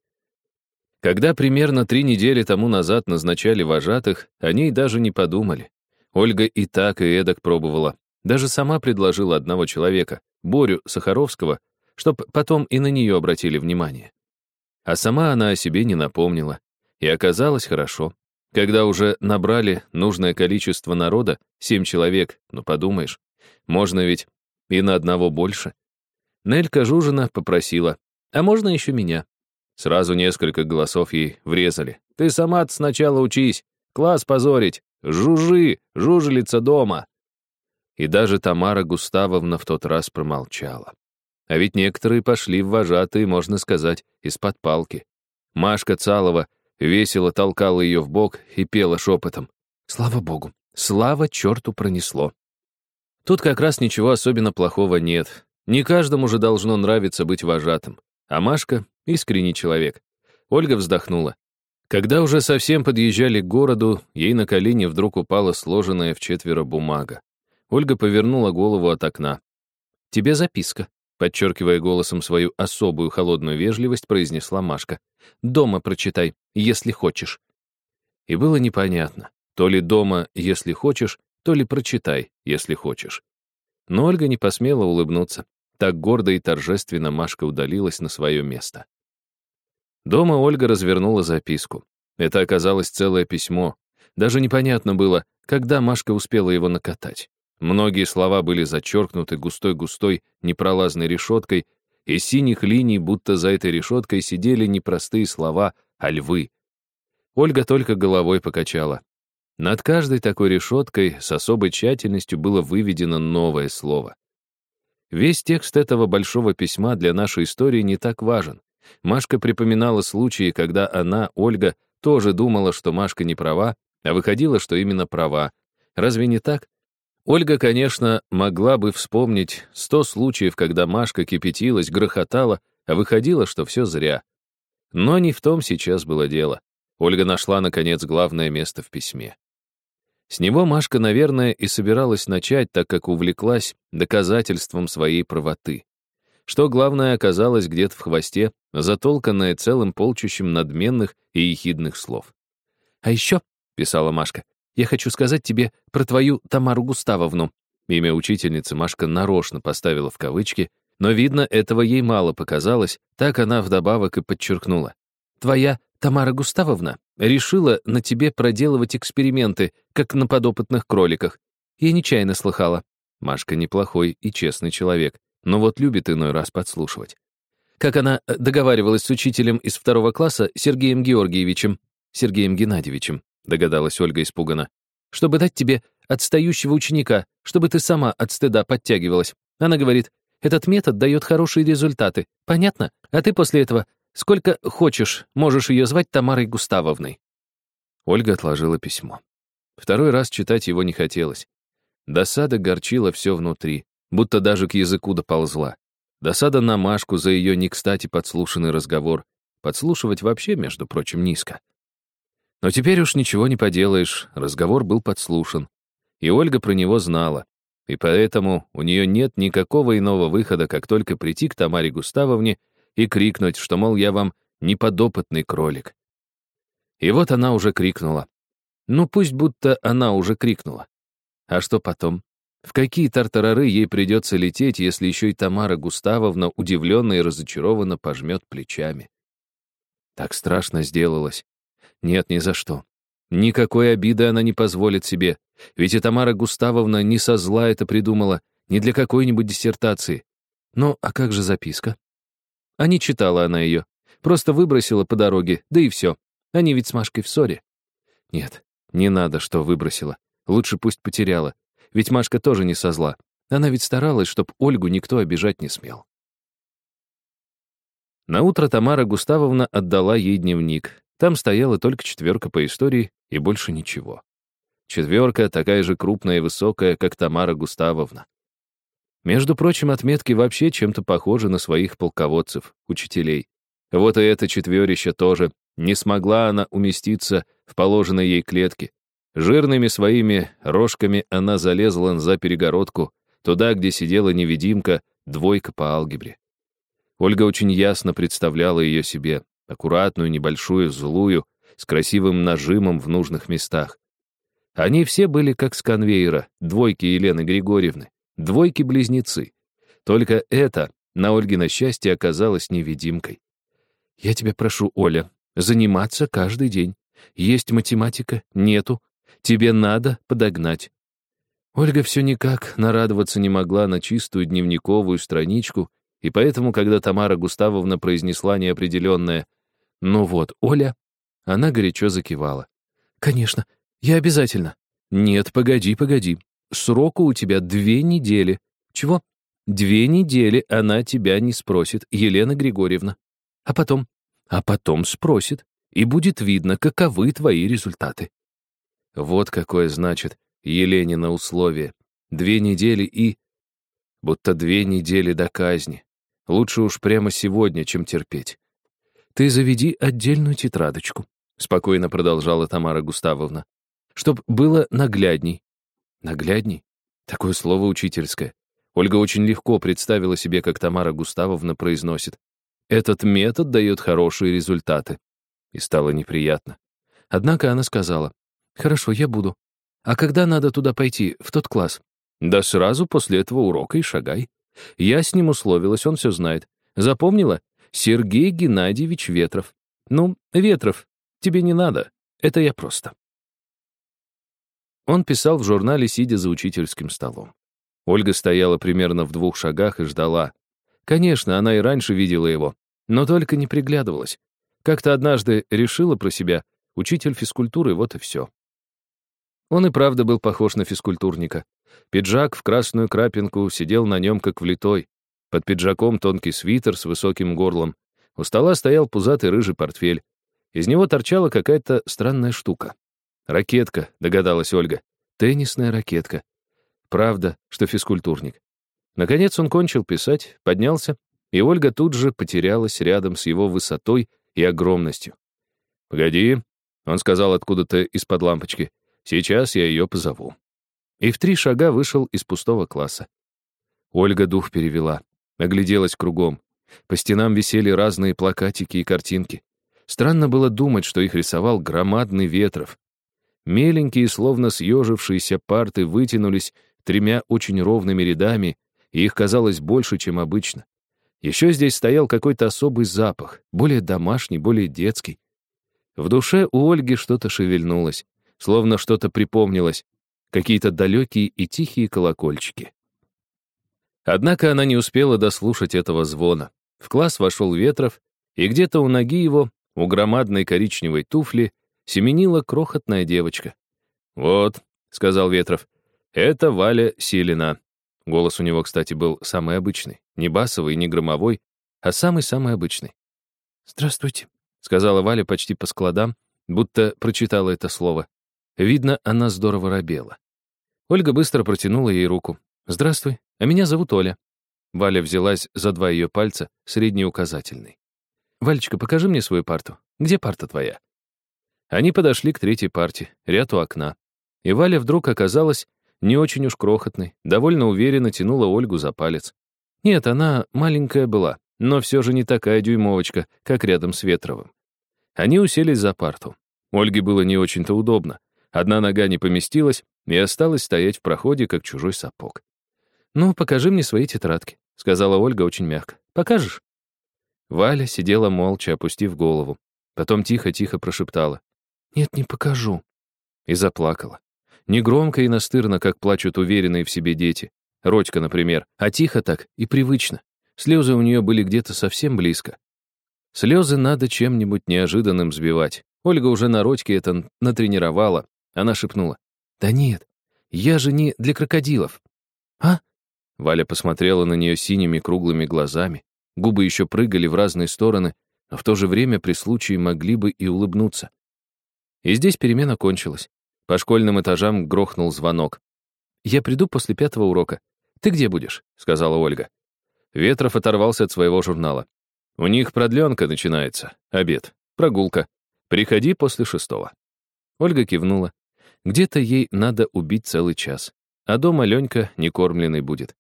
Когда примерно три недели тому назад назначали вожатых, они даже не подумали. Ольга и так, и эдак пробовала. Даже сама предложила одного человека, Борю Сахаровского, чтоб потом и на нее обратили внимание. А сама она о себе не напомнила. И оказалось хорошо. Когда уже набрали нужное количество народа, семь человек, ну подумаешь, можно ведь и на одного больше. Нелька Жужина попросила, а можно еще меня? Сразу несколько голосов ей врезали. Ты сама сначала учись, класс позорить, Жужи, жужелица дома!» И даже Тамара Густавовна в тот раз промолчала. А ведь некоторые пошли в вожатые, можно сказать, из-под палки. Машка Цалова весело толкала ее в бок и пела шепотом. «Слава богу! Слава черту пронесло!» Тут как раз ничего особенно плохого нет. Не каждому же должно нравиться быть вожатым. А Машка — искренний человек. Ольга вздохнула. Когда уже совсем подъезжали к городу, ей на колени вдруг упала сложенная в четверо бумага. Ольга повернула голову от окна. «Тебе записка», — подчеркивая голосом свою особую холодную вежливость, произнесла Машка. «Дома прочитай, если хочешь». И было непонятно, то ли дома, если хочешь, то ли прочитай, если хочешь. Но Ольга не посмела улыбнуться. Так гордо и торжественно Машка удалилась на свое место. Дома Ольга развернула записку. Это оказалось целое письмо. Даже непонятно было, когда Машка успела его накатать. Многие слова были зачеркнуты густой-густой непролазной решеткой, и синих линий, будто за этой решеткой, сидели не простые слова, а львы. Ольга только головой покачала. Над каждой такой решеткой с особой тщательностью было выведено новое слово. Весь текст этого большого письма для нашей истории не так важен. Машка припоминала случаи, когда она, Ольга, тоже думала, что Машка не права, а выходило, что именно права. Разве не так? Ольга, конечно, могла бы вспомнить сто случаев, когда Машка кипятилась, грохотала, а выходило, что все зря. Но не в том сейчас было дело. Ольга нашла, наконец, главное место в письме. С него Машка, наверное, и собиралась начать, так как увлеклась доказательством своей правоты. Что главное оказалось где-то в хвосте, затолканное целым полчищем надменных и ехидных слов. «А еще», — писала Машка, — «я хочу сказать тебе про твою Тамару Густавовну». Имя учительницы Машка нарочно поставила в кавычки, но, видно, этого ей мало показалось, так она вдобавок и подчеркнула. «Твоя Тамара Густавовна решила на тебе проделывать эксперименты, как на подопытных кроликах. Я нечаянно слыхала. Машка неплохой и честный человек но вот любит иной раз подслушивать. Как она э, договаривалась с учителем из второго класса Сергеем Георгиевичем, Сергеем Геннадьевичем, догадалась Ольга испуганно. «Чтобы дать тебе отстающего ученика, чтобы ты сама от стыда подтягивалась. Она говорит, этот метод дает хорошие результаты. Понятно? А ты после этого сколько хочешь можешь ее звать Тамарой Густавовной». Ольга отложила письмо. Второй раз читать его не хотелось. Досада горчила все внутри, будто даже к языку доползла. Досада на Машку за ее не кстати подслушанный разговор. Подслушивать вообще, между прочим, низко. Но теперь уж ничего не поделаешь, разговор был подслушан. И Ольга про него знала. И поэтому у нее нет никакого иного выхода, как только прийти к Тамаре Густавовне и крикнуть, что, мол, я вам неподопытный кролик. И вот она уже крикнула. Ну, пусть будто она уже крикнула. А что потом? В какие тартарары ей придется лететь, если еще и Тамара Густавовна удивленно и разочарованно пожмет плечами? Так страшно сделалось. Нет, ни за что. Никакой обиды она не позволит себе. Ведь и Тамара Густавовна не со зла это придумала, не для какой-нибудь диссертации. Ну, а как же записка? А не читала она ее. Просто выбросила по дороге, да и все. Они ведь с Машкой в ссоре. Нет, не надо, что выбросила. Лучше пусть потеряла. Ведь Машка тоже не со зла. Она ведь старалась, чтоб Ольгу никто обижать не смел. Наутро Тамара Густавовна отдала ей дневник. Там стояла только четверка по истории и больше ничего. Четверка такая же крупная и высокая, как Тамара Густавовна. Между прочим, отметки вообще чем-то похожи на своих полководцев, учителей. Вот и это четверище тоже. Не смогла она уместиться в положенной ей клетке. Жирными своими рожками она залезла за перегородку, туда, где сидела невидимка, двойка по алгебре. Ольга очень ясно представляла ее себе, аккуратную, небольшую, злую, с красивым нажимом в нужных местах. Они все были как с конвейера, двойки Елены Григорьевны, двойки-близнецы. Только это на Ольгино счастье оказалось невидимкой. «Я тебя прошу, Оля, заниматься каждый день. Есть математика? Нету. Тебе надо подогнать». Ольга все никак нарадоваться не могла на чистую дневниковую страничку, и поэтому, когда Тамара Густавовна произнесла неопределенное «Ну вот, Оля», она горячо закивала. «Конечно, я обязательно». «Нет, погоди, погоди. Сроку у тебя две недели». «Чего?» «Две недели она тебя не спросит, Елена Григорьевна. А потом?» «А потом спросит, и будет видно, каковы твои результаты». Вот какое значит Еленина условие. Две недели и... Будто две недели до казни. Лучше уж прямо сегодня, чем терпеть. Ты заведи отдельную тетрадочку. — спокойно продолжала Тамара Густавовна. «Чтоб было наглядней». «Наглядней?» Такое слово учительское. Ольга очень легко представила себе, как Тамара Густавовна произносит. «Этот метод дает хорошие результаты». И стало неприятно. Однако она сказала, «Хорошо, я буду. А когда надо туда пойти, в тот класс?» «Да сразу после этого урока и шагай. Я с ним условилась, он все знает. Запомнила? Сергей Геннадьевич Ветров. Ну, Ветров, Тебе не надо. Это я просто». Он писал в журнале, сидя за учительским столом. Ольга стояла примерно в двух шагах и ждала. Конечно, она и раньше видела его, но только не приглядывалась. Как-то однажды решила про себя, учитель физкультуры, вот и все. Он и правда был похож на физкультурника. Пиджак в красную крапинку сидел на нем как влитой. Под пиджаком тонкий свитер с высоким горлом. У стола стоял пузатый рыжий портфель. Из него торчала какая-то странная штука. «Ракетка», — догадалась Ольга. «Теннисная ракетка». Правда, что физкультурник. Наконец он кончил писать, поднялся, и Ольга тут же потерялась рядом с его высотой и огромностью. «Погоди», — он сказал откуда-то из-под лампочки, «сейчас я ее позову». И в три шага вышел из пустого класса. Ольга дух перевела, огляделась кругом. По стенам висели разные плакатики и картинки. Странно было думать, что их рисовал громадный Ветров. Меленькие, словно съежившиеся парты вытянулись тремя очень ровными рядами, и их казалось больше, чем обычно. Еще здесь стоял какой-то особый запах, более домашний, более детский. В душе у Ольги что-то шевельнулось, словно что-то припомнилось, какие-то далекие и тихие колокольчики. Однако она не успела дослушать этого звона. В класс вошел Ветров, и где-то у ноги его у громадной коричневой туфли семенила крохотная девочка. «Вот», — сказал Ветров, — «это Валя Силина». Голос у него, кстати, был самый обычный, не басовый, не громовой, а самый-самый обычный. «Здравствуйте», — сказала Валя почти по складам, будто прочитала это слово. Видно, она здорово робела. Ольга быстро протянула ей руку. «Здравствуй, а меня зовут Оля». Валя взялась за два ее пальца, средний указательный. «Валечка, покажи мне свою парту. Где парта твоя?» Они подошли к третьей парте, ряд у окна. И Валя вдруг оказалась не очень уж крохотной, довольно уверенно тянула Ольгу за палец. Нет, она маленькая была, но все же не такая дюймовочка, как рядом с Ветровым. Они уселись за парту. Ольге было не очень-то удобно. Одна нога не поместилась и осталась стоять в проходе, как чужой сапог. «Ну, покажи мне свои тетрадки», — сказала Ольга очень мягко. «Покажешь?» Валя сидела молча, опустив голову. Потом тихо-тихо прошептала. «Нет, не покажу». И заплакала. Не громко и настырно, как плачут уверенные в себе дети. Родька, например. А тихо так и привычно. Слезы у нее были где-то совсем близко. Слезы надо чем-нибудь неожиданным сбивать. Ольга уже на Родьке это натренировала. Она шепнула. «Да нет, я же не для крокодилов». «А?» Валя посмотрела на нее синими круглыми глазами. Губы еще прыгали в разные стороны, но в то же время при случае могли бы и улыбнуться. И здесь перемена кончилась. По школьным этажам грохнул звонок. «Я приду после пятого урока. Ты где будешь?» — сказала Ольга. Ветров оторвался от своего журнала. «У них продленка начинается. Обед. Прогулка. Приходи после шестого». Ольга кивнула. Где-то ей надо убить целый час. А дома Ленька некормленный будет.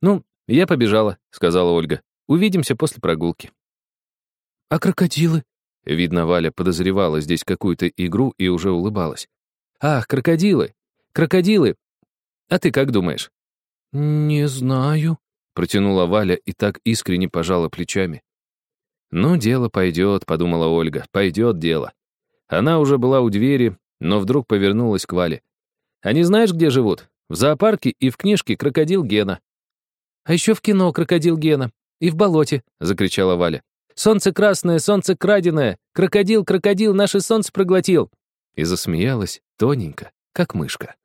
«Ну, я побежала», — сказала Ольга. «Увидимся после прогулки». «А крокодилы?» Видно, Валя подозревала здесь какую-то игру и уже улыбалась. «Ах, крокодилы! Крокодилы! А ты как думаешь?» «Не знаю», — протянула Валя и так искренне пожала плечами. «Ну, дело пойдет», — подумала Ольга, — «пойдет дело». Она уже была у двери, но вдруг повернулась к Вале. «Они знаешь, где живут? В зоопарке и в книжке «Крокодил Гена». «А еще в кино «Крокодил Гена» и в болоте», — закричала Валя. «Солнце красное, солнце краденое! Крокодил, крокодил, наше солнце проглотил!» И засмеялась тоненько, как мышка.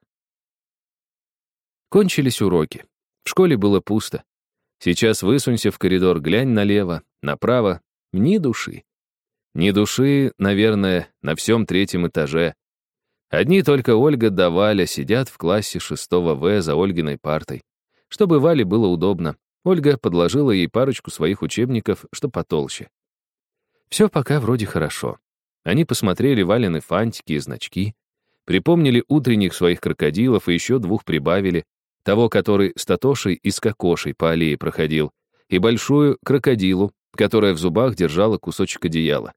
Кончились уроки. В школе было пусто. Сейчас высунься в коридор, глянь налево, направо. Ни души. Ни души, наверное, на всем третьем этаже. Одни только Ольга да Валя сидят в классе шестого В за Ольгиной партой. Чтобы Вале было удобно, Ольга подложила ей парочку своих учебников, что потолще. Все пока вроде хорошо. Они посмотрели Валины фантики и значки, припомнили утренних своих крокодилов и еще двух прибавили, того, который с Татошей и с Кокошей по аллее проходил, и большую крокодилу, которая в зубах держала кусочек одеяла.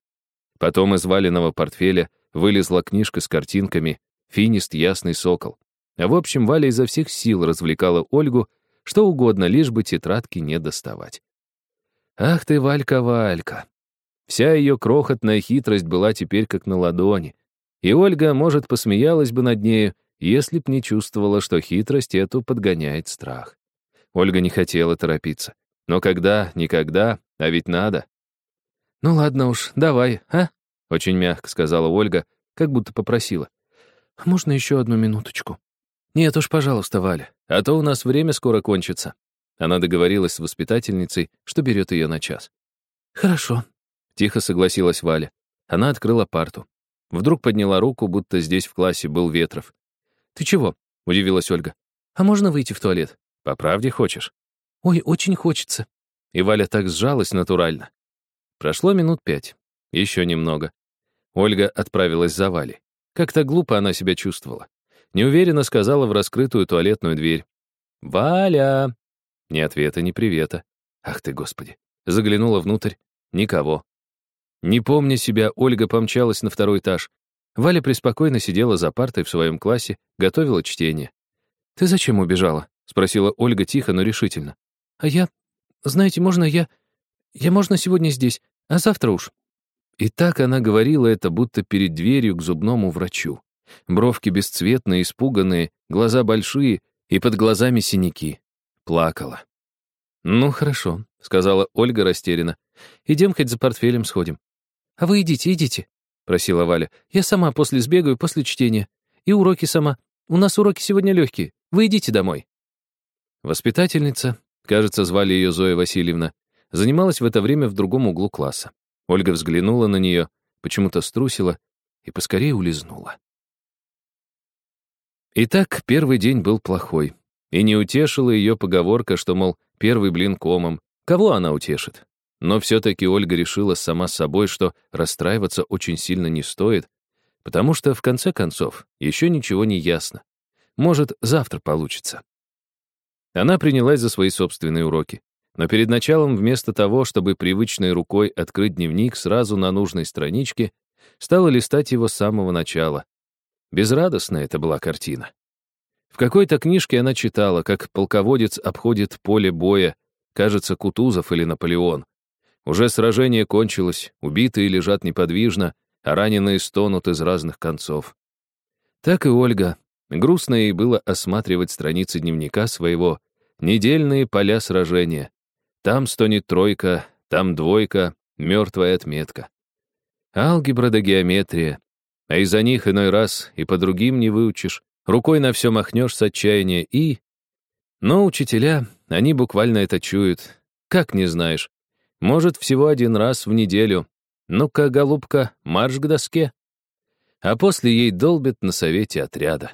Потом из Валиного портфеля вылезла книжка с картинками «Финист, ясный сокол». А в общем, Валя изо всех сил развлекала Ольгу, что угодно, лишь бы тетрадки не доставать. Ах ты, Валька, Валька. Вся ее крохотная хитрость была теперь как на ладони. И Ольга, может, посмеялась бы над нею, если б не чувствовала, что хитрость эту подгоняет страх. Ольга не хотела торопиться. Но когда, никогда, а ведь надо. «Ну ладно уж, давай, а?» — очень мягко сказала Ольга, как будто попросила. «А «Можно еще одну минуточку?» «Нет уж, пожалуйста, Валя, а то у нас время скоро кончится». Она договорилась с воспитательницей, что берет ее на час. «Хорошо», — тихо согласилась Валя. Она открыла парту. Вдруг подняла руку, будто здесь в классе был Ветров. «Ты чего?» — удивилась Ольга. «А можно выйти в туалет?» «По правде хочешь?» «Ой, очень хочется». И Валя так сжалась натурально. Прошло минут пять. Еще немного. Ольга отправилась за Валей. Как-то глупо она себя чувствовала неуверенно сказала в раскрытую туалетную дверь. «Валя!» Ни ответа, ни привета. Ах ты, Господи! Заглянула внутрь. Никого. Не помня себя, Ольга помчалась на второй этаж. Валя преспокойно сидела за партой в своем классе, готовила чтение. «Ты зачем убежала?» — спросила Ольга тихо, но решительно. «А я... Знаете, можно я... Я можно сегодня здесь, а завтра уж». И так она говорила это, будто перед дверью к зубному врачу. Бровки бесцветные, испуганные, глаза большие и под глазами синяки. Плакала. «Ну, хорошо», — сказала Ольга растерянно. «Идем хоть за портфелем сходим». «А вы идите, идите». просила Валя. «Я сама после сбегаю, после чтения. И уроки сама. У нас уроки сегодня легкие. Вы идите домой». Воспитательница, кажется, звали ее Зоя Васильевна, занималась в это время в другом углу класса. Ольга взглянула на нее, почему-то струсила и поскорее улизнула. Итак, первый день был плохой. И не утешила ее поговорка, что, мол, первый блин комом. Кого она утешит? Но все-таки Ольга решила сама собой, что расстраиваться очень сильно не стоит, потому что, в конце концов, еще ничего не ясно. Может, завтра получится. Она принялась за свои собственные уроки. Но перед началом, вместо того, чтобы привычной рукой открыть дневник сразу на нужной страничке, стала листать его с самого начала. Безрадостная это была картина. В какой-то книжке она читала, как полководец обходит поле боя, кажется, Кутузов или Наполеон. Уже сражение кончилось, убитые лежат неподвижно, а раненые стонут из разных концов. Так и Ольга. Грустно ей было осматривать страницы дневника своего, недельные поля сражения. Там стонет тройка, там двойка, мертвая отметка. Алгебра да геометрия. А из-за них иной раз и по другим не выучишь, Рукой на все махнешь с отчаяния и... Но учителя, они буквально это чуют. Как не знаешь? Может, всего один раз в неделю. Ну-ка, голубка, марш к доске. А после ей долбят на совете отряда.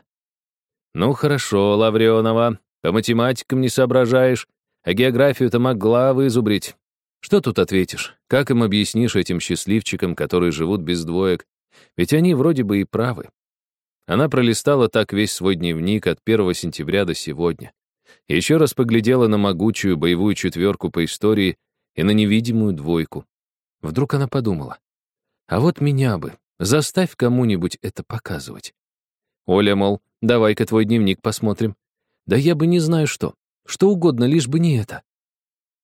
Ну хорошо, Лавренова, по математикам не соображаешь, а географию-то могла вызубрить. Что тут ответишь? Как им объяснишь этим счастливчикам, которые живут без двоек? Ведь они вроде бы и правы. Она пролистала так весь свой дневник от 1 сентября до сегодня. Еще раз поглядела на могучую боевую четверку по истории и на невидимую двойку. Вдруг она подумала, а вот меня бы, заставь кому-нибудь это показывать. Оля, мол, давай-ка твой дневник посмотрим. Да я бы не знаю что, что угодно, лишь бы не это.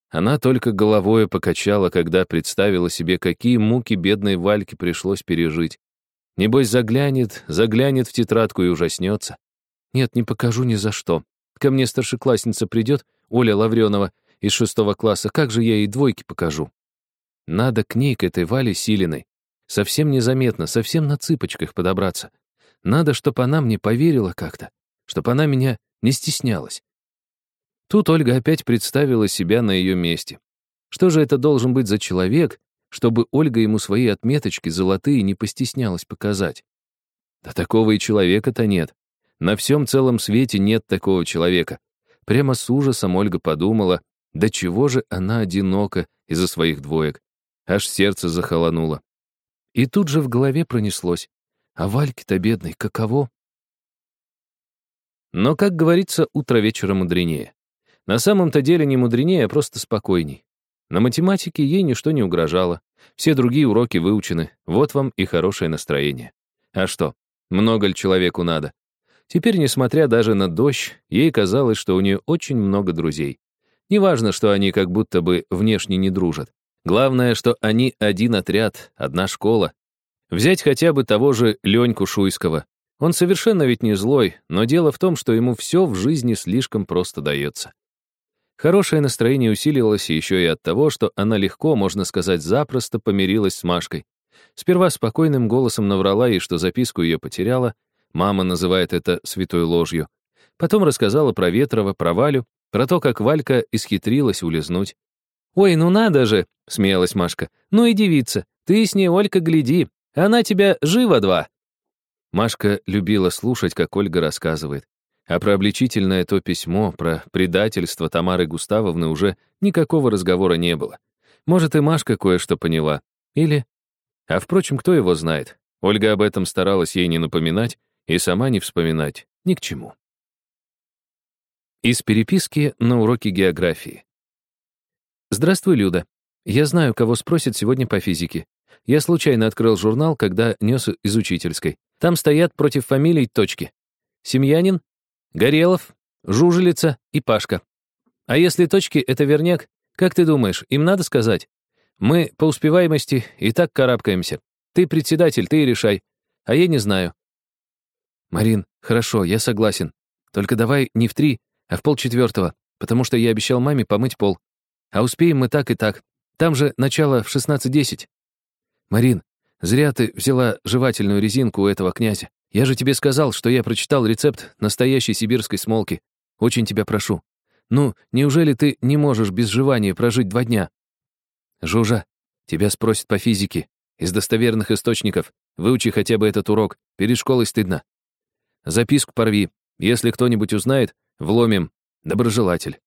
Она только головой покачала, когда представила себе, какие муки бедной Вальке пришлось пережить. Небось, заглянет, заглянет в тетрадку и ужаснется. Нет, не покажу ни за что. Ко мне старшеклассница придет, Оля Лавренова, из шестого класса, как же я ей двойки покажу? Надо к ней, к этой Вале Силиной. Совсем незаметно, совсем на цыпочках подобраться. Надо, чтобы она мне поверила как-то, чтобы она меня не стеснялась. Тут Ольга опять представила себя на ее месте. Что же это должен быть за человек, чтобы Ольга ему свои отметочки золотые не постеснялась показать. Да такого и человека-то нет. На всем целом свете нет такого человека. Прямо с ужасом Ольга подумала, да чего же она одинока из-за своих двоек. Аж сердце захолонуло. И тут же в голове пронеслось. А Вальке-то бедный, каково? Но, как говорится, утро вечера мудренее. На самом-то деле не мудренее, а просто спокойней. На математике ей ничто не угрожало. Все другие уроки выучены. Вот вам и хорошее настроение. А что, много ли человеку надо? Теперь, несмотря даже на дождь, ей казалось, что у нее очень много друзей. Неважно, что они как будто бы внешне не дружат. Главное, что они один отряд, одна школа. Взять хотя бы того же Леньку Шуйского. Он совершенно ведь не злой, но дело в том, что ему все в жизни слишком просто дается. Хорошее настроение усилилось еще и от того, что она легко, можно сказать, запросто помирилась с Машкой. Сперва спокойным голосом наврала ей, что записку ее потеряла, мама называет это святой ложью. Потом рассказала про Ветрова, про Валю, про то, как Валька исхитрилась улизнуть. «Ой, ну надо же!» — смеялась Машка. «Ну и девица, ты с ней, Олька, гляди, она тебя жива два!» Машка любила слушать, как Ольга рассказывает. А про обличительное то письмо, про предательство Тамары Густавовны уже никакого разговора не было. Может, и Машка кое-что поняла. Или... А впрочем, кто его знает? Ольга об этом старалась ей не напоминать и сама не вспоминать ни к чему. Из переписки на уроке географии. «Здравствуй, Люда. Я знаю, кого спросят сегодня по физике. Я случайно открыл журнал, когда нес из учительской. Там стоят против фамилий точки. Семьянин, Горелов, Жужелица и Пашка. А если точки — это верняк, как ты думаешь, им надо сказать? Мы по успеваемости и так карабкаемся. Ты председатель, ты и решай. А я не знаю. Марин, хорошо, я согласен. Только давай не в три, а в полчетвертого, потому что я обещал маме помыть пол. А успеем мы так и так. Там же начало в 16.10. Марин, Зря ты взяла жевательную резинку у этого князя. Я же тебе сказал, что я прочитал рецепт настоящей сибирской смолки. Очень тебя прошу. Ну, неужели ты не можешь без жевания прожить два дня? Жужа, тебя спросят по физике. Из достоверных источников. Выучи хотя бы этот урок. Перед школой стыдно. Записку порви. Если кто-нибудь узнает, вломим. Доброжелатель.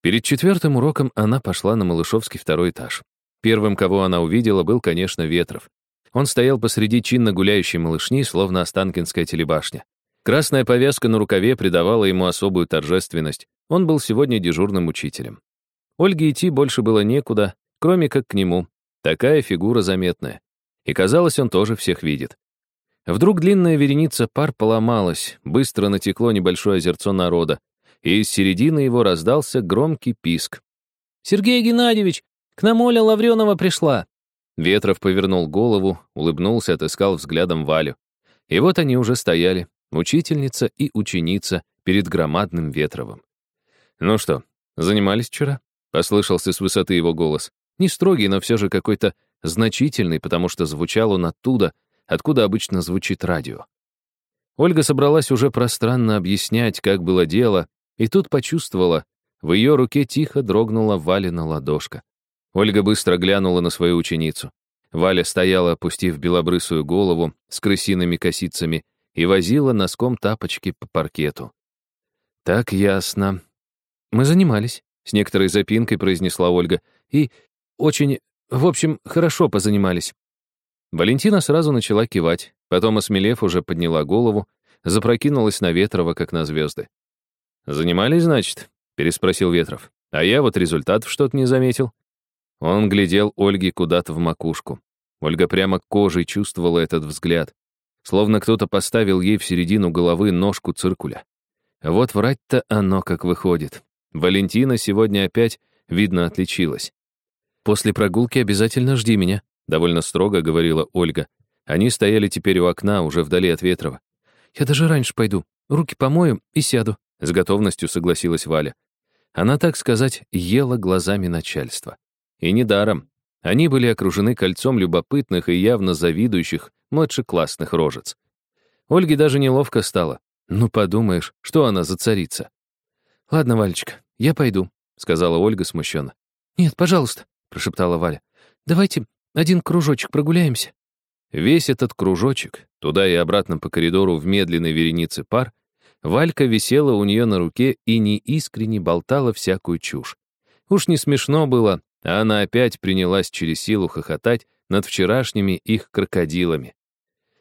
Перед четвертым уроком она пошла на Малышовский второй этаж. Первым, кого она увидела, был, конечно, Ветров. Он стоял посреди чинно гуляющей малышни, словно Останкинская телебашня. Красная повязка на рукаве придавала ему особую торжественность. Он был сегодня дежурным учителем. Ольге идти больше было некуда, кроме как к нему. Такая фигура заметная. И казалось, он тоже всех видит. Вдруг длинная вереница пар поломалась, быстро натекло небольшое озерцо народа, и из середины его раздался громкий писк. «Сергей Геннадьевич, к нам Оля Лавренова пришла!» Ветров повернул голову, улыбнулся, отыскал взглядом Валю. И вот они уже стояли, учительница и ученица, перед громадным Ветровым. «Ну что, занимались вчера?» — послышался с высоты его голос. Не строгий, но все же какой-то значительный, потому что звучал он оттуда, откуда обычно звучит радио. Ольга собралась уже пространно объяснять, как было дело, и тут почувствовала, в ее руке тихо дрогнула Валина ладошка. Ольга быстро глянула на свою ученицу. Валя стояла, опустив белобрысую голову с крысиными косицами и возила носком тапочки по паркету. «Так ясно. Мы занимались», — с некоторой запинкой произнесла Ольга. «И очень, в общем, хорошо позанимались». Валентина сразу начала кивать, потом, осмелев, уже подняла голову, запрокинулась на Ветрова, как на звезды. «Занимались, значит?» — переспросил Ветров. «А я вот результатов что-то не заметил». Он глядел Ольге куда-то в макушку. Ольга прямо кожей чувствовала этот взгляд, словно кто-то поставил ей в середину головы ножку циркуля. Вот врать-то оно как выходит. Валентина сегодня опять, видно, отличилась. «После прогулки обязательно жди меня», — довольно строго говорила Ольга. Они стояли теперь у окна, уже вдали от Ветрова. «Я даже раньше пойду. Руки помою и сяду», — с готовностью согласилась Валя. Она, так сказать, ела глазами начальства. И недаром. Они были окружены кольцом любопытных и явно завидующих младшеклассных рожец. Ольге даже неловко стало. Ну, подумаешь, что она за царица. «Ладно, Валечка, я пойду», — сказала Ольга смущенно. «Нет, пожалуйста», — прошептала Валя. «Давайте один кружочек прогуляемся». Весь этот кружочек, туда и обратно по коридору в медленной веренице пар, Валька висела у нее на руке и неискренне болтала всякую чушь. Уж не смешно было, она опять принялась через силу хохотать над вчерашними их крокодилами.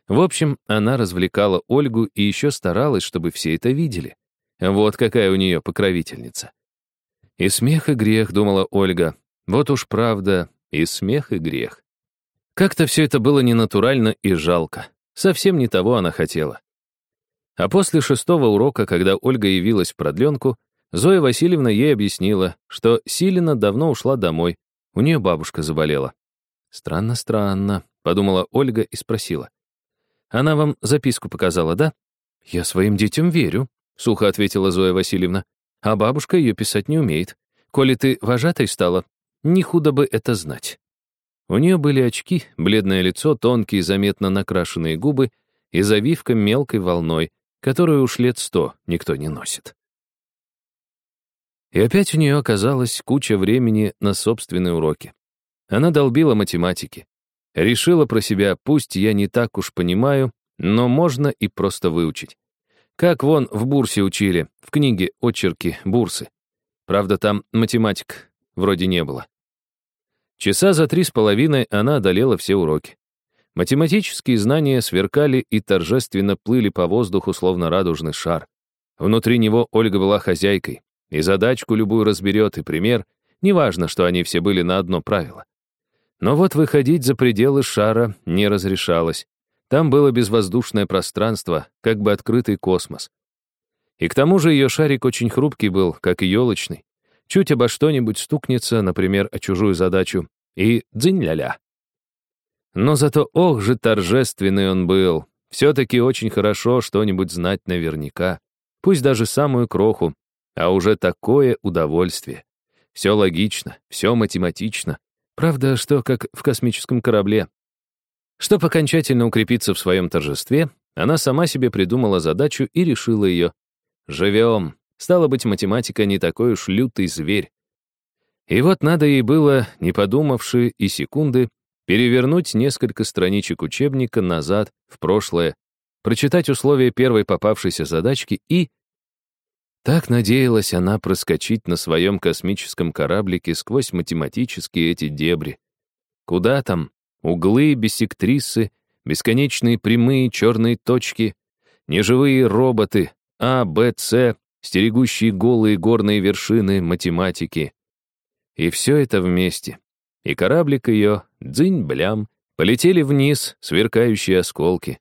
В общем, она развлекала Ольгу и еще старалась, чтобы все это видели. Вот какая у нее покровительница. И смех, и грех, думала Ольга. Вот уж правда, и смех, и грех. Как-то все это было ненатурально и жалко. Совсем не того она хотела. А после шестого урока, когда Ольга явилась в продленку, Зоя Васильевна ей объяснила, что Силина давно ушла домой, у нее бабушка заболела. «Странно, странно», — подумала Ольга и спросила. «Она вам записку показала, да?» «Я своим детям верю», — сухо ответила Зоя Васильевна. «А бабушка ее писать не умеет. Коли ты вожатой стала, не худо бы это знать». У нее были очки, бледное лицо, тонкие, заметно накрашенные губы и завивка мелкой волной, которую уж лет сто никто не носит. И опять у нее оказалась куча времени на собственные уроки. Она долбила математики. Решила про себя, пусть я не так уж понимаю, но можно и просто выучить. Как вон в бурсе учили, в книге «Очерки бурсы». Правда, там математик вроде не было. Часа за три с половиной она одолела все уроки. Математические знания сверкали и торжественно плыли по воздуху, словно радужный шар. Внутри него Ольга была хозяйкой, и задачку любую разберет, и пример. Неважно, что они все были на одно правило. Но вот выходить за пределы шара не разрешалось. Там было безвоздушное пространство, как бы открытый космос. И к тому же ее шарик очень хрупкий был, как и елочный. Чуть обо что-нибудь стукнется, например, о чужую задачу, и дзынь-ля-ля. Но зато ох же торжественный он был. Все-таки очень хорошо что-нибудь знать наверняка. Пусть даже самую кроху, а уже такое удовольствие. Все логично, все математично. Правда, что как в космическом корабле. Чтобы окончательно укрепиться в своем торжестве, она сама себе придумала задачу и решила ее. «Живем». Стало быть, математика не такой уж лютый зверь. И вот надо ей было, не подумавши и секунды, перевернуть несколько страничек учебника назад, в прошлое, прочитать условия первой попавшейся задачки и... Так надеялась она проскочить на своем космическом кораблике сквозь математические эти дебри. Куда там? Углы, биссектрисы, бесконечные прямые черные точки, неживые роботы, А, Б, С, стерегущие голые горные вершины математики. И все это вместе. И кораблик ее, дзынь-блям, полетели вниз сверкающие осколки.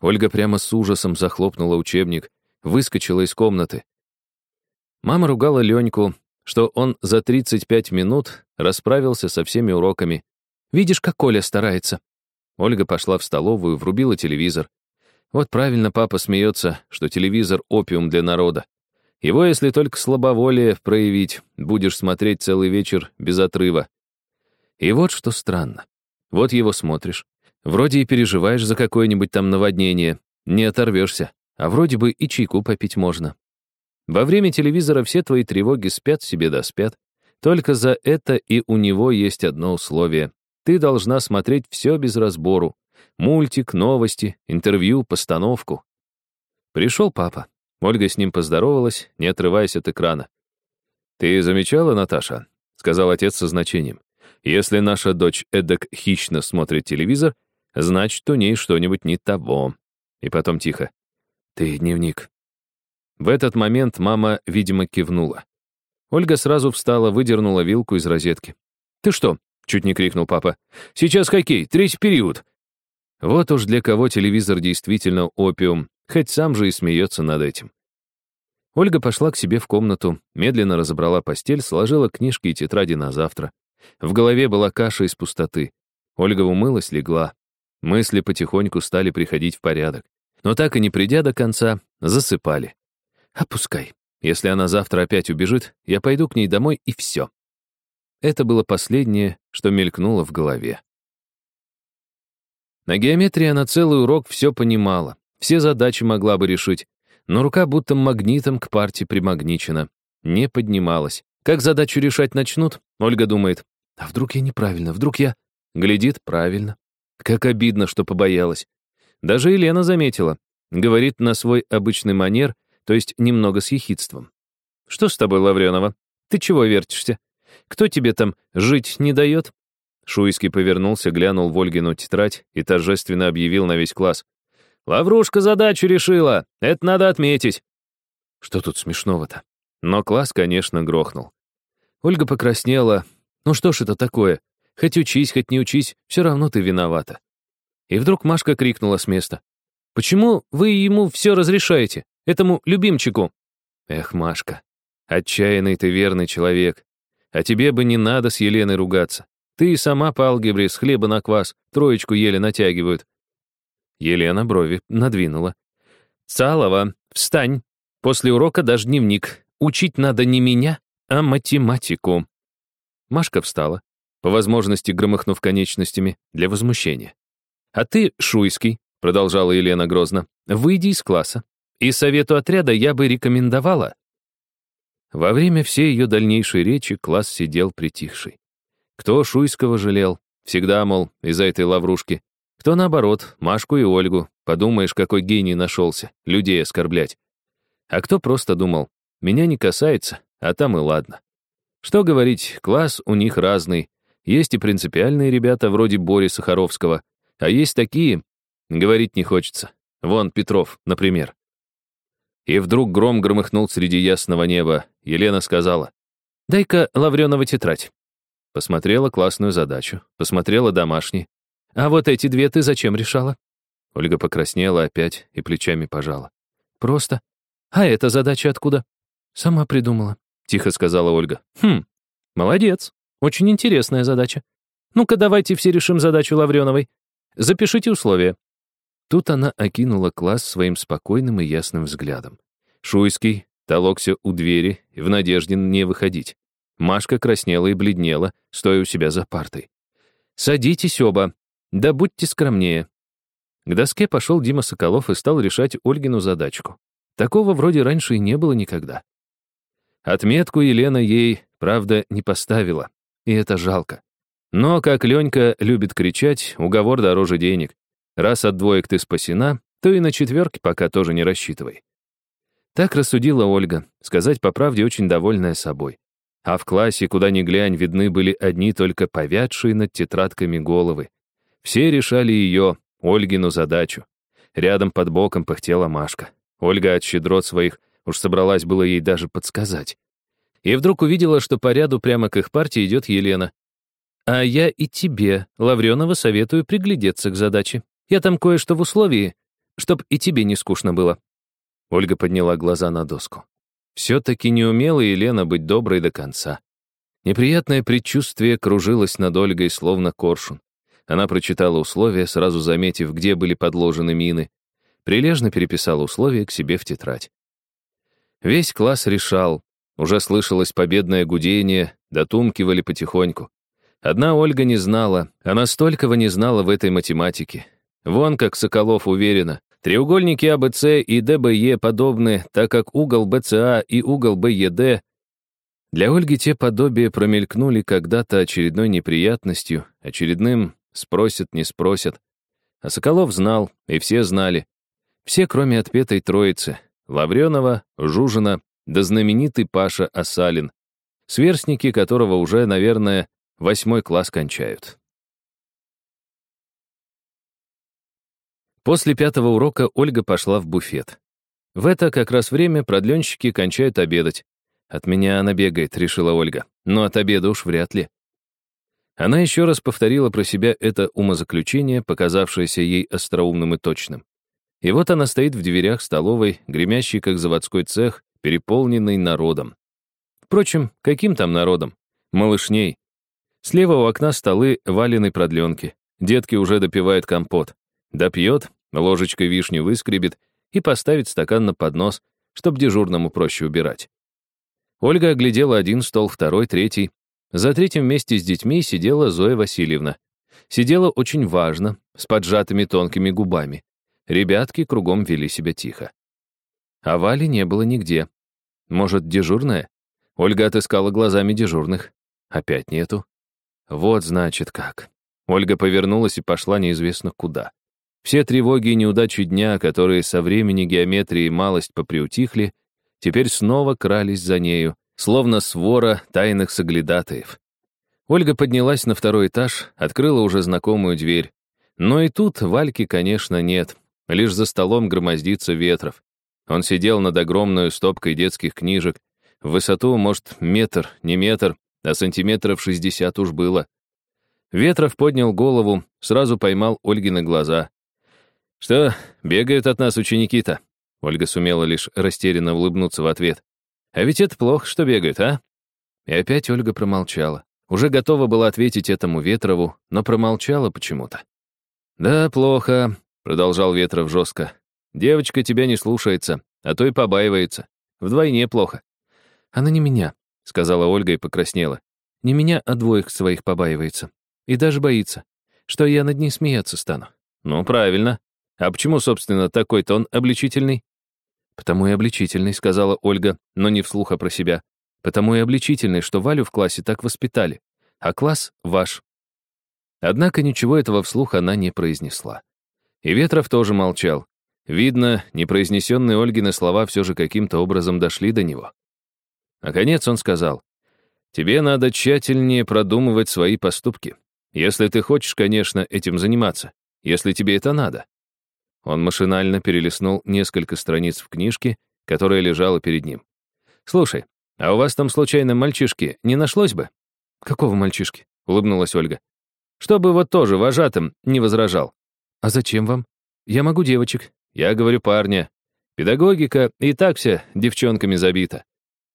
Ольга прямо с ужасом захлопнула учебник, выскочила из комнаты. Мама ругала Леньку, что он за 35 минут расправился со всеми уроками. «Видишь, как Коля старается». Ольга пошла в столовую, врубила телевизор. Вот правильно папа смеется, что телевизор — опиум для народа. Его, если только слабоволие проявить, будешь смотреть целый вечер без отрыва. И вот что странно. Вот его смотришь. Вроде и переживаешь за какое-нибудь там наводнение, не оторвешься, а вроде бы и чайку попить можно. Во время телевизора все твои тревоги спят себе да спят. Только за это и у него есть одно условие. Ты должна смотреть все без разбору. Мультик, новости, интервью, постановку. Пришел папа. Ольга с ним поздоровалась, не отрываясь от экрана. «Ты замечала, Наташа?» — сказал отец со значением. «Если наша дочь эдак хищно смотрит телевизор, значит, у ней что-нибудь не того». И потом тихо. «Ты дневник. В этот момент мама, видимо, кивнула. Ольга сразу встала, выдернула вилку из розетки. «Ты что?» — чуть не крикнул папа. «Сейчас хоккей, третий период». Вот уж для кого телевизор действительно опиум, хоть сам же и смеется над этим. Ольга пошла к себе в комнату, медленно разобрала постель, сложила книжки и тетради на завтра. В голове была каша из пустоты. Ольга умылась, легла. Мысли потихоньку стали приходить в порядок. Но так и не придя до конца, засыпали. Опускай. Если она завтра опять убежит, я пойду к ней домой и все. Это было последнее, что мелькнуло в голове. На геометрии она целый урок все понимала, все задачи могла бы решить, но рука будто магнитом к парте примагничена, не поднималась. Как задачу решать начнут, Ольга думает, а вдруг я неправильно, вдруг я... Глядит правильно. Как обидно, что побоялась. Даже Елена заметила. Говорит на свой обычный манер, то есть немного с ехидством. «Что с тобой, Лавренова? Ты чего вертишься? Кто тебе там жить не дает?» Шуйский повернулся, глянул в Ольгину тетрадь и торжественно объявил на весь класс. «Лаврушка задачу решила! Это надо отметить!» Что тут смешного-то? Но класс, конечно, грохнул. Ольга покраснела. «Ну что ж это такое? Хоть учись, хоть не учись, все равно ты виновата». И вдруг Машка крикнула с места. «Почему вы ему все разрешаете? Этому любимчику. Эх, Машка, отчаянный ты верный человек. А тебе бы не надо с Еленой ругаться. Ты и сама по алгебре с хлеба на квас троечку еле натягивают. Елена брови надвинула. «Цалова, встань. После урока дашь дневник. Учить надо не меня, а математику». Машка встала, по возможности громыхнув конечностями, для возмущения. «А ты, Шуйский», — продолжала Елена грозно, — «выйди из класса. И совету отряда я бы рекомендовала. Во время всей ее дальнейшей речи класс сидел притихший. Кто Шуйского жалел, всегда, мол, из-за этой лаврушки. Кто, наоборот, Машку и Ольгу. Подумаешь, какой гений нашелся, людей оскорблять. А кто просто думал, меня не касается, а там и ладно. Что говорить, класс у них разный. Есть и принципиальные ребята вроде Бори Сахаровского, а есть такие, говорить не хочется. Вон Петров, например. И вдруг гром громыхнул среди ясного неба. Елена сказала, «Дай-ка Лавренова тетрадь». Посмотрела классную задачу, посмотрела домашний. «А вот эти две ты зачем решала?» Ольга покраснела опять и плечами пожала. «Просто. А эта задача откуда?» «Сама придумала», — тихо сказала Ольга. «Хм, молодец. Очень интересная задача. Ну-ка, давайте все решим задачу Лавреновой. Запишите условия. Тут она окинула класс своим спокойным и ясным взглядом. Шуйский толокся у двери в надежде не выходить. Машка краснела и бледнела, стоя у себя за партой. «Садитесь оба. Да будьте скромнее». К доске пошел Дима Соколов и стал решать Ольгину задачку. Такого вроде раньше и не было никогда. Отметку Елена ей, правда, не поставила, и это жалко. Но, как Ленька любит кричать, уговор дороже денег. Раз от двоек ты спасена, то и на четверке пока тоже не рассчитывай. Так рассудила Ольга, сказать по правде, очень довольная собой. А в классе, куда ни глянь, видны были одни только повядшие над тетрадками головы. Все решали ее, Ольгину задачу. Рядом под боком пыхтела Машка. Ольга от щедрот своих уж собралась было ей даже подсказать. И вдруг увидела, что по ряду прямо к их партии идет Елена. «А я и тебе, Лавренова, советую приглядеться к задаче. Я там кое-что в условии, чтоб и тебе не скучно было». Ольга подняла глаза на доску. Все-таки не умела Елена быть доброй до конца. Неприятное предчувствие кружилось над Ольгой, словно коршун. Она прочитала условия, сразу заметив, где были подложены мины. Прилежно переписала условия к себе в тетрадь. Весь класс решал. Уже слышалось победное гудение, дотумкивали потихоньку. Одна Ольга не знала, она столького не знала в этой математике. Вон как Соколов уверена. Треугольники АБЦ и ДБЕ подобны, так как угол БЦА и угол БЕД для Ольги те подобия промелькнули когда-то очередной неприятностью, очередным спросят, не спросят. А Соколов знал, и все знали. Все, кроме отпетой троицы. Лавренова, Жужина, да знаменитый Паша Асалин, сверстники которого уже, наверное, восьмой класс кончают. После пятого урока Ольга пошла в буфет. В это как раз время продленщики кончают обедать. От меня она бегает, решила Ольга, но от обеда уж вряд ли. Она еще раз повторила про себя это умозаключение, показавшееся ей остроумным и точным. И вот она стоит в дверях столовой, гремящей как заводской цех, переполненный народом. Впрочем, каким там народом? Малышней. Слева у окна столы валены продленки. Детки уже допивают компот. Допьет, ложечкой вишню выскребет и поставит стакан на поднос, чтоб дежурному проще убирать. Ольга оглядела один стол, второй, третий. За третьим вместе с детьми сидела Зоя Васильевна. Сидела очень важно, с поджатыми тонкими губами. Ребятки кругом вели себя тихо. А Вали не было нигде. Может, дежурная? Ольга отыскала глазами дежурных. Опять нету. Вот значит как. Ольга повернулась и пошла неизвестно куда. Все тревоги и неудачи дня, которые со времени геометрии малость поприутихли, теперь снова крались за нею, словно свора тайных соглядатаев. Ольга поднялась на второй этаж, открыла уже знакомую дверь. Но и тут Вальки, конечно, нет. Лишь за столом громоздится Ветров. Он сидел над огромной стопкой детских книжек. В высоту, может, метр, не метр, а сантиметров шестьдесят уж было. Ветров поднял голову, сразу поймал Ольгины глаза. «Что, бегают от нас ученики-то?» Ольга сумела лишь растерянно улыбнуться в ответ. «А ведь это плохо, что бегают, а?» И опять Ольга промолчала. Уже готова была ответить этому Ветрову, но промолчала почему-то. «Да, плохо», — продолжал Ветров жестко. «Девочка тебя не слушается, а то и побаивается. Вдвойне плохо». «Она не меня», — сказала Ольга и покраснела. «Не меня, а двоих своих побаивается. И даже боится, что я над ней смеяться стану». «Ну, правильно. А почему, собственно, такой тон обличительный? Потому и обличительный, сказала Ольга, но не вслух, а про себя. Потому и обличительный, что Валю в классе так воспитали. А класс ваш. Однако ничего этого вслух она не произнесла. И Ветров тоже молчал. Видно, непроизнесенные Ольгины слова все же каким-то образом дошли до него. Наконец он сказал, «Тебе надо тщательнее продумывать свои поступки. Если ты хочешь, конечно, этим заниматься. Если тебе это надо. Он машинально перелистнул несколько страниц в книжке, которая лежала перед ним. «Слушай, а у вас там случайно мальчишки не нашлось бы?» «Какого мальчишки?» — улыбнулась Ольга. «Чтобы вот тоже вожатым не возражал». «А зачем вам? Я могу девочек». «Я говорю парня. Педагогика и так вся девчонками забита.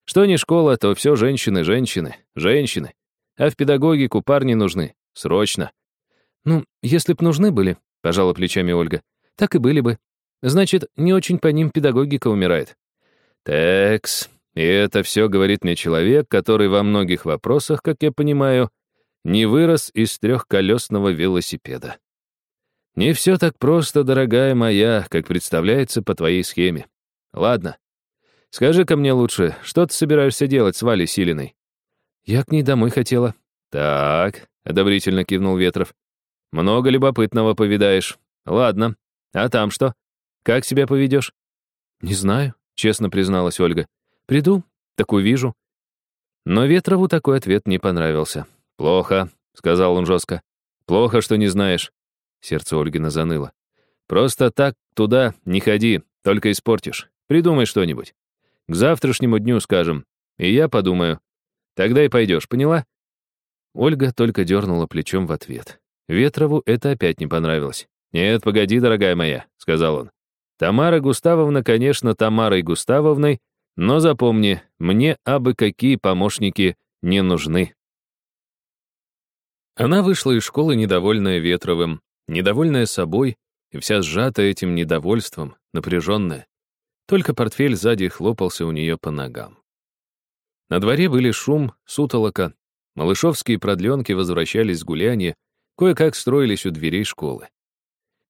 Что не школа, то все женщины, женщины, женщины. А в педагогику парни нужны. Срочно». «Ну, если б нужны были», — пожала плечами Ольга, так и были бы. Значит, не очень по ним педагогика умирает. Текс. И это все говорит мне человек, который во многих вопросах, как я понимаю, не вырос из трехколесного велосипеда. Не все так просто, дорогая моя, как представляется по твоей схеме. Ладно. Скажи-ка мне лучше, что ты собираешься делать с Валей Силиной? Я к ней домой хотела. Так, одобрительно кивнул Ветров. Много любопытного повидаешь. Ладно. А там что? Как себя поведешь? Не знаю, честно призналась Ольга. Приду, так увижу. Но Ветрову такой ответ не понравился. «Плохо», — сказал он жестко. «Плохо, что не знаешь». Сердце Ольгина заныло. «Просто так туда не ходи, только испортишь. Придумай что-нибудь. К завтрашнему дню скажем. И я подумаю. Тогда и пойдешь, поняла?» Ольга только дернула плечом в ответ. Ветрову это опять не понравилось. «Нет, погоди, дорогая моя», — сказал он. «Тамара Густавовна, конечно, Тамарой Густавовной, но запомни, мне абы какие помощники не нужны». Она вышла из школы недовольная Ветровым, недовольная собой и вся сжатая этим недовольством, напряженная. Только портфель сзади хлопался у нее по ногам. На дворе были шум, сутолока. Малышовские продленки возвращались с гуляния, кое-как строились у дверей школы.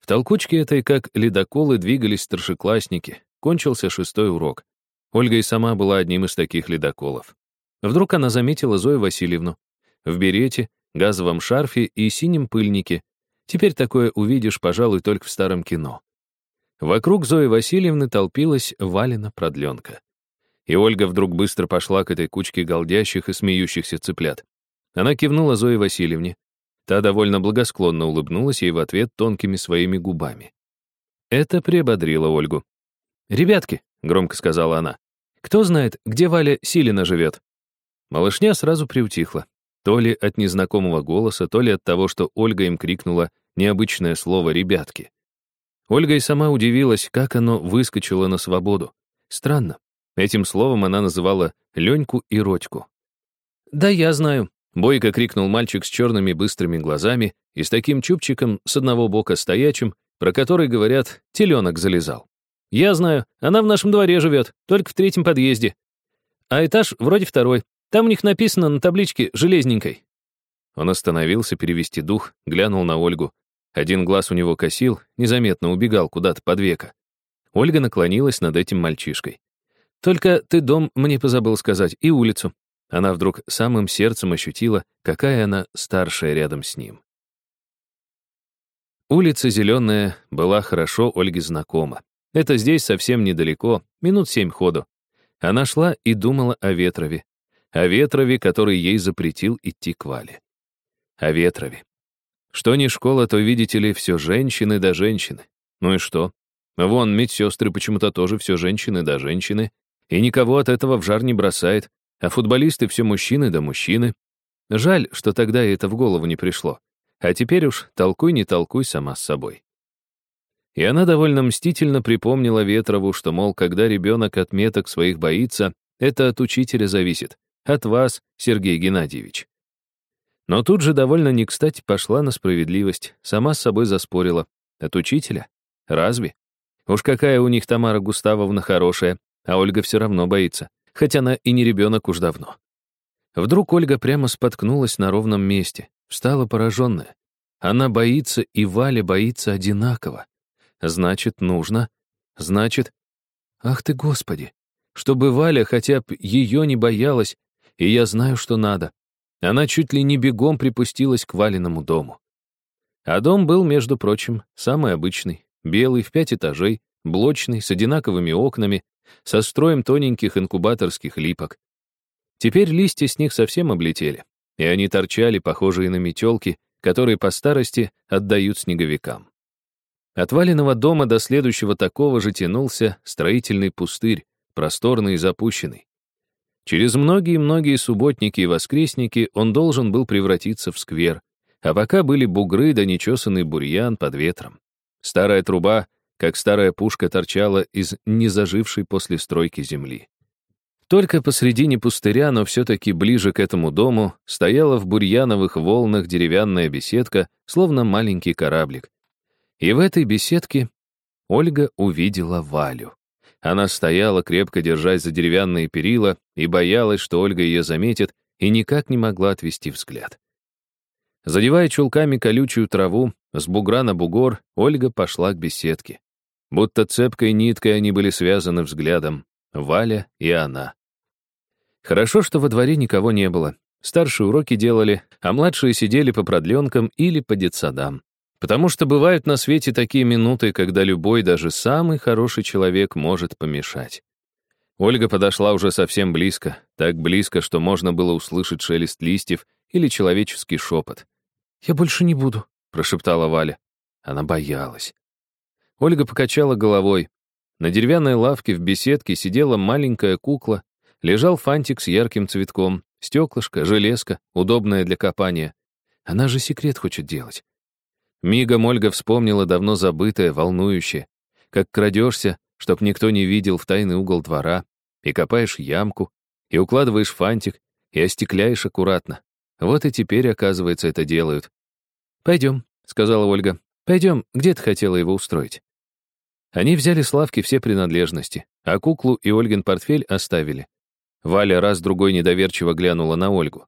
В толкучке этой, как ледоколы, двигались старшеклассники. Кончился шестой урок. Ольга и сама была одним из таких ледоколов. Вдруг она заметила Зою Васильевну. В берете, газовом шарфе и синем пыльнике. Теперь такое увидишь, пожалуй, только в старом кино. Вокруг Зои Васильевны толпилась Валина продленка. И Ольга вдруг быстро пошла к этой кучке голдящих и смеющихся цыплят. Она кивнула Зое Васильевне. Та довольно благосклонно улыбнулась ей в ответ тонкими своими губами. Это приободрило Ольгу. «Ребятки», — громко сказала она, — «кто знает, где Валя Силина живет?» Малышня сразу приутихла. То ли от незнакомого голоса, то ли от того, что Ольга им крикнула необычное слово «ребятки». Ольга и сама удивилась, как оно выскочило на свободу. Странно. Этим словом она называла Леньку и Родьку. «Да я знаю», — бойко крикнул мальчик с черными быстрыми глазами и с таким чубчиком с одного бока стоячим, про который, говорят, теленок залезал. «Я знаю, она в нашем дворе живет, только в третьем подъезде. А этаж вроде второй, там у них написано на табличке железненькой». Он остановился перевести дух, глянул на Ольгу. Один глаз у него косил, незаметно убегал куда-то под века. Ольга наклонилась над этим мальчишкой. «Только ты дом мне позабыл сказать, и улицу». Она вдруг самым сердцем ощутила, какая она старшая рядом с ним. Улица Зеленая была хорошо Ольге знакома. Это здесь совсем недалеко, минут семь ходу. Она шла и думала о Ветрове, о Ветрове, который ей запретил идти к Вале. О Ветрове. Что ни школа, то, видите ли, все женщины да женщины. Ну и что? Вон, медсестры почему-то тоже все женщины да женщины, и никого от этого в жар не бросает, а футболисты все мужчины да мужчины. Жаль, что тогда это в голову не пришло. А теперь уж толкуй не толкуй сама с собой. И она довольно мстительно припомнила Ветрову, что, мол, когда ребенок отметок своих боится, это от учителя зависит, от вас, Сергей Геннадьевич. Но тут же довольно не кстати пошла на справедливость, сама с собой заспорила. От учителя? Разве? Уж какая у них Тамара Густавовна хорошая, а Ольга все равно боится, хоть она и не ребенок уж давно. Вдруг Ольга прямо споткнулась на ровном месте, встала пораженная. Она боится, и Валя боится одинаково. Значит, нужно. Значит... Ах ты, Господи! Чтобы Валя хотя бы ее не боялась, и я знаю, что надо. Она чуть ли не бегом припустилась к Валиному дому. А дом был, между прочим, самый обычный, белый, в пять этажей, блочный, с одинаковыми окнами, со строем тоненьких инкубаторских липок. Теперь листья с них совсем облетели, и они торчали, похожие на метелки, которые по старости отдают снеговикам. От Валиного дома до следующего такого же тянулся строительный пустырь, просторный и запущенный. Через многие-многие субботники и воскресники он должен был превратиться в сквер, а пока были бугры да нечесанный бурьян под ветром. Старая труба, как старая пушка, торчала из незажившей после стройки земли. Только посредине пустыря, но все-таки ближе к этому дому, стояла в бурьяновых волнах деревянная беседка, словно маленький кораблик. И в этой беседке Ольга увидела Валю. Она стояла, крепко держась за деревянные перила, и боялась, что Ольга ее заметит, и никак не могла отвести взгляд. Задевая чулками колючую траву, с бугра на бугор, Ольга пошла к беседке. Будто цепкой ниткой они были связаны взглядом. Валя и она. Хорошо, что во дворе никого не было. Старшие уроки делали, а младшие сидели по продленкам или по детсадам. Потому что бывают на свете такие минуты, когда любой, даже самый хороший человек может помешать. Ольга подошла уже совсем близко, так близко, что можно было услышать шелест листьев или человеческий шепот. «Я больше не буду», — прошептала Валя. Она боялась. Ольга покачала головой. На деревянной лавке в беседке сидела маленькая кукла, лежал фантик с ярким цветком, стеклышко, железка, удобное для копания. Она же секрет хочет делать. Мигом Ольга вспомнила давно забытое, волнующее. Как крадешься, чтоб никто не видел в тайный угол двора, и копаешь ямку, и укладываешь фантик, и остекляешь аккуратно. Вот и теперь, оказывается, это делают. «Пойдем», — сказала Ольга. «Пойдем, где ты хотела его устроить?» Они взяли с лавки все принадлежности, а куклу и Ольгин портфель оставили. Валя раз-другой недоверчиво глянула на Ольгу.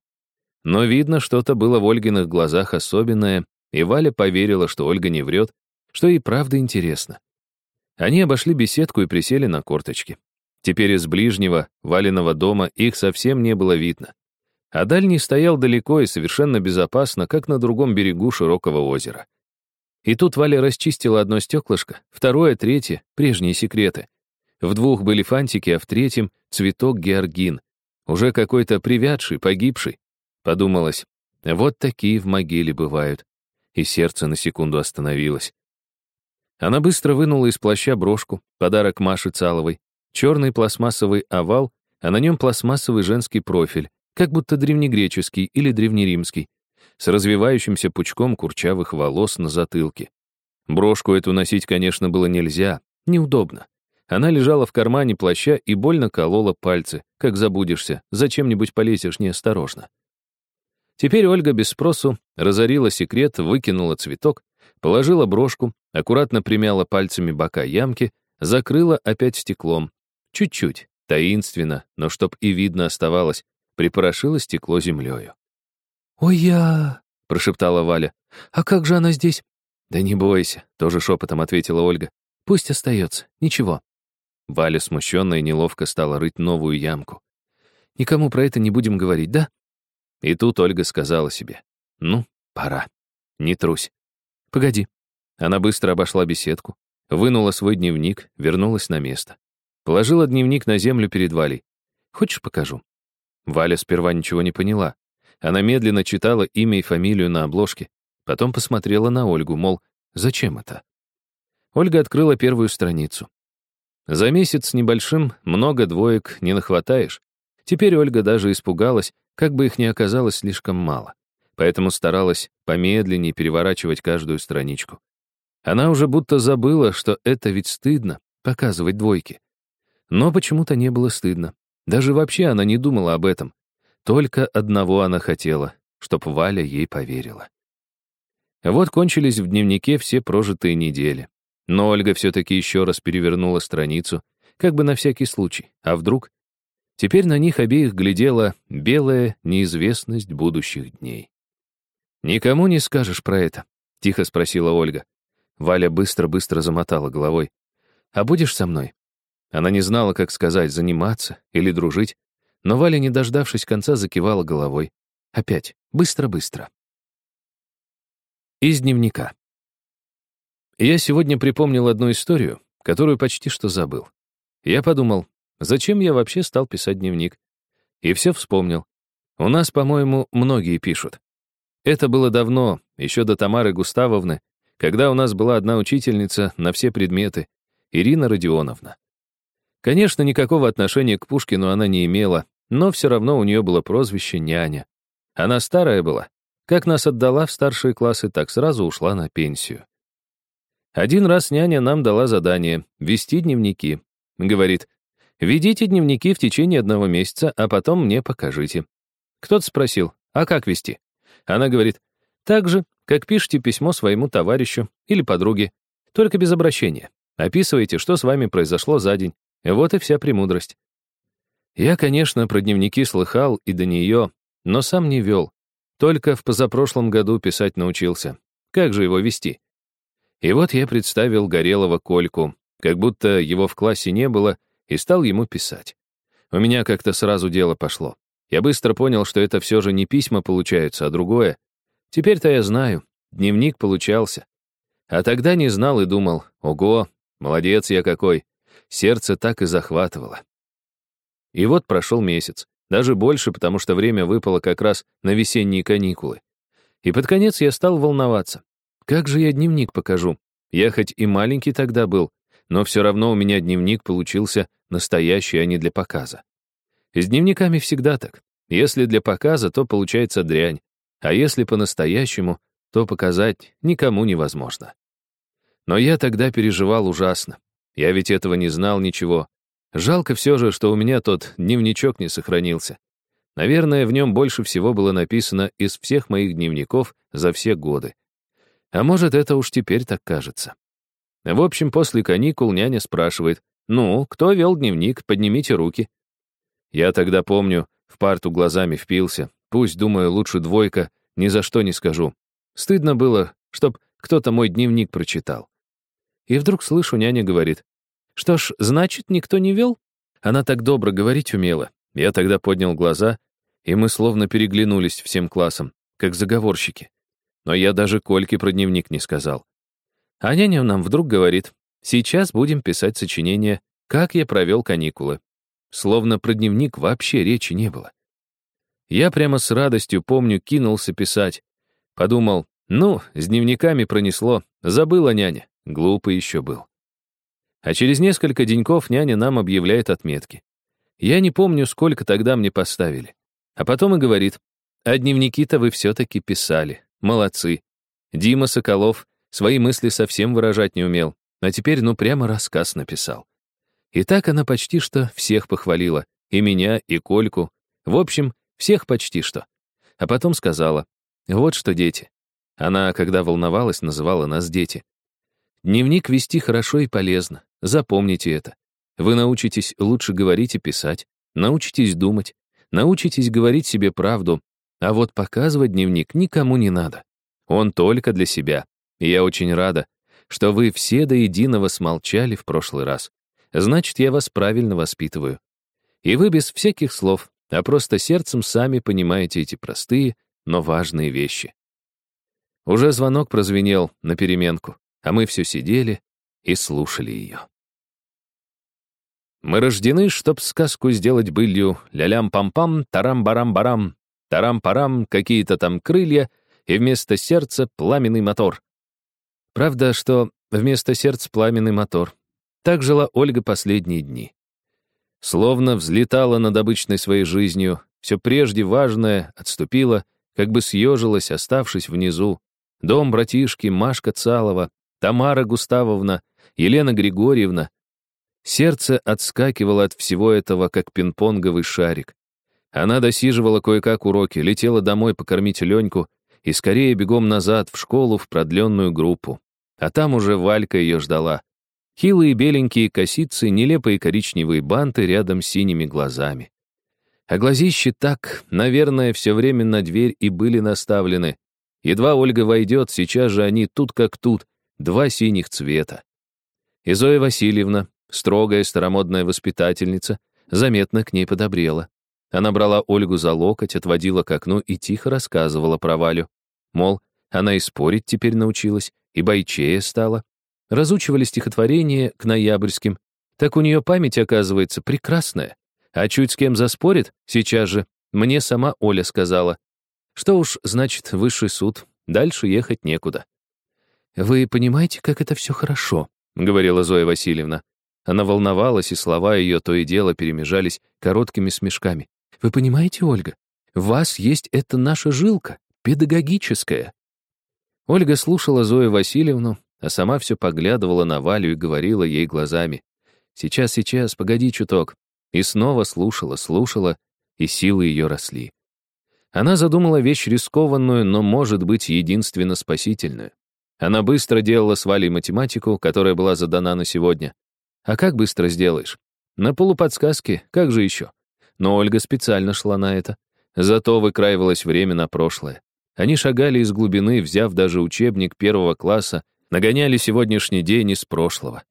Но видно, что-то было в Ольгиных глазах особенное, и Валя поверила, что Ольга не врет, что ей правда интересно. Они обошли беседку и присели на корточки. Теперь из ближнего, Валиного дома, их совсем не было видно. А дальний стоял далеко и совершенно безопасно, как на другом берегу широкого озера. И тут Валя расчистила одно стеклышко, второе, третье, прежние секреты. В двух были фантики, а в третьем — цветок георгин. Уже какой-то привядший, погибший. Подумалось, вот такие в могиле бывают и сердце на секунду остановилось. Она быстро вынула из плаща брошку, подарок Маше Цаловой, черный пластмассовый овал, а на нем пластмассовый женский профиль, как будто древнегреческий или древнеримский, с развивающимся пучком курчавых волос на затылке. Брошку эту носить, конечно, было нельзя, неудобно. Она лежала в кармане плаща и больно колола пальцы, как забудешься, зачем-нибудь полезешь неосторожно. Теперь Ольга без спросу разорила секрет, выкинула цветок, положила брошку, аккуратно примяла пальцами бока ямки, закрыла опять стеклом. Чуть-чуть, таинственно, но чтоб и видно оставалось, припорошила стекло землею. «Ой, я...» — прошептала Валя. «А как же она здесь?» «Да не бойся», — тоже шепотом ответила Ольга. «Пусть остается, ничего». Валя смущенно и неловко стала рыть новую ямку. «Никому про это не будем говорить, да?» И тут Ольга сказала себе, «Ну, пора. Не трусь». «Погоди». Она быстро обошла беседку, вынула свой дневник, вернулась на место. Положила дневник на землю перед Валей. «Хочешь, покажу?» Валя сперва ничего не поняла. Она медленно читала имя и фамилию на обложке, потом посмотрела на Ольгу, мол, зачем это? Ольга открыла первую страницу. За месяц с небольшим много двоек не нахватаешь. Теперь Ольга даже испугалась, как бы их ни оказалось слишком мало. Поэтому старалась помедленнее переворачивать каждую страничку. Она уже будто забыла, что это ведь стыдно — показывать двойки. Но почему-то не было стыдно. Даже вообще она не думала об этом. Только одного она хотела, чтоб Валя ей поверила. Вот кончились в дневнике все прожитые недели. Но Ольга все-таки еще раз перевернула страницу, как бы на всякий случай. А вдруг Теперь на них обеих глядела белая неизвестность будущих дней. «Никому не скажешь про это?» — тихо спросила Ольга. Валя быстро-быстро замотала головой. «А будешь со мной?» Она не знала, как сказать, заниматься или дружить, но Валя, не дождавшись конца, закивала головой. Опять, быстро-быстро. Из дневника. Я сегодня припомнил одну историю, которую почти что забыл. Я подумал, Зачем я вообще стал писать дневник? И все вспомнил. У нас, по-моему, многие пишут. Это было давно, еще до Тамары Густавовны, когда у нас была одна учительница на все предметы, Ирина Родионовна. Конечно, никакого отношения к Пушкину она не имела, но все равно у нее было прозвище «няня». Она старая была. Как нас отдала в старшие классы, так сразу ушла на пенсию. Один раз няня нам дала задание — вести дневники. Говорит, Ведите дневники в течение одного месяца, а потом мне покажите. Кто-то спросил, а как вести? Она говорит, так же, как пишете письмо своему товарищу или подруге, только без обращения. Описывайте, что с вами произошло за день. Вот и вся премудрость. Я, конечно, про дневники слыхал и до нее, но сам не вел. Только в позапрошлом году писать научился. Как же его вести? И вот я представил Горелого Кольку, как будто его в классе не было, и стал ему писать. У меня как-то сразу дело пошло. Я быстро понял, что это все же не письма получаются, а другое. Теперь-то я знаю, дневник получался. А тогда не знал и думал, ого, молодец я какой. Сердце так и захватывало. И вот прошел месяц. Даже больше, потому что время выпало как раз на весенние каникулы. И под конец я стал волноваться. Как же я дневник покажу? Я хоть и маленький тогда был, но все равно у меня дневник получился настоящий, а не для показа. С дневниками всегда так. Если для показа, то получается дрянь, а если по-настоящему, то показать никому невозможно. Но я тогда переживал ужасно. Я ведь этого не знал ничего, Жалко все же, что у меня тот дневничок не сохранился. Наверное, в нем больше всего было написано из всех моих дневников за все годы. А может, это уж теперь так кажется. В общем, после каникул няня спрашивает, «Ну, кто вел дневник? Поднимите руки». Я тогда помню, в парту глазами впился. Пусть, думаю, лучше двойка, ни за что не скажу. Стыдно было, чтоб кто-то мой дневник прочитал. И вдруг слышу, няня говорит, что ж, значит, никто не вел? Она так добро говорить умела. Я тогда поднял глаза, и мы словно переглянулись всем классом, как заговорщики. Но я даже Кольке про дневник не сказал. А няня нам вдруг говорит, сейчас будем писать сочинение «Как я провел каникулы». Словно про дневник вообще речи не было. Я прямо с радостью, помню, кинулся писать. Подумал, ну, с дневниками пронесло, забыла няня, глупый еще был. А через несколько деньков няня нам объявляет отметки. Я не помню, сколько тогда мне поставили. А потом и говорит, а дневники-то вы все-таки писали. Молодцы. Дима Соколов свои мысли совсем выражать не умел, а теперь ну прямо рассказ написал. И так она почти что всех похвалила. И меня, и Кольку. В общем, всех почти что. А потом сказала, вот что дети. Она, когда волновалась, называла нас дети. Дневник вести хорошо и полезно. Запомните это. Вы научитесь лучше говорить и писать, научитесь думать, научитесь говорить себе правду, а вот показывать дневник никому не надо. Он только для себя. И я очень рада, что вы все до единого смолчали в прошлый раз. Значит, я вас правильно воспитываю. И вы без всяких слов, а просто сердцем сами понимаете эти простые, но важные вещи. Уже звонок прозвенел на переменку, а мы все сидели, и слушали ее. Мы рождены, чтоб сказку сделать былью, ля-лям-пам-пам, тарам-барам-барам, тарам-парам, какие-то там крылья, и вместо сердца пламенный мотор. Правда, что вместо сердца пламенный мотор. Так жила Ольга последние дни. Словно взлетала над обычной своей жизнью, все прежде важное отступило, как бы съежилась, оставшись внизу. Дом братишки, Машка Цалова, Тамара Густавовна, Елена Григорьевна. Сердце отскакивало от всего этого, как пинг-понговый шарик. Она досиживала кое-как уроки, летела домой покормить Леньку и скорее бегом назад в школу в продленную группу. А там уже Валька ее ждала. Хилые беленькие косицы, нелепые коричневые банты рядом с синими глазами. А глазищи так, наверное, все время на дверь и были наставлены. Едва Ольга войдет, сейчас же они тут как тут, два синих цвета. И Зоя Васильевна, строгая старомодная воспитательница, заметно к ней подобрела. Она брала Ольгу за локоть, отводила к окну и тихо рассказывала про Валю. Мол, она и спорить теперь научилась, и бойчее стала. Разучивали стихотворение к ноябрьским. Так у нее память, оказывается, прекрасная. А чуть с кем заспорит, сейчас же, мне сама Оля сказала. Что уж, значит, высший суд, дальше ехать некуда. «Вы понимаете, как это все хорошо?» — говорила Зоя Васильевна. Она волновалась, и слова ее то и дело перемежались короткими смешками. «Вы понимаете, Ольга, в вас есть эта наша жилка, педагогическая». Ольга слушала Зою Васильевну, а сама все поглядывала на Валю и говорила ей глазами. «Сейчас, сейчас, погоди чуток». И снова слушала, слушала, и силы ее росли. Она задумала вещь рискованную, но, может быть, единственно спасительную. Она быстро делала с Валей математику, которая была задана на сегодня. А как быстро сделаешь? На полуподсказке, как же еще? Но Ольга специально шла на это. Зато выкраивалось время на прошлое. Они шагали из глубины, взяв даже учебник первого класса, нагоняли сегодняшний день из прошлого.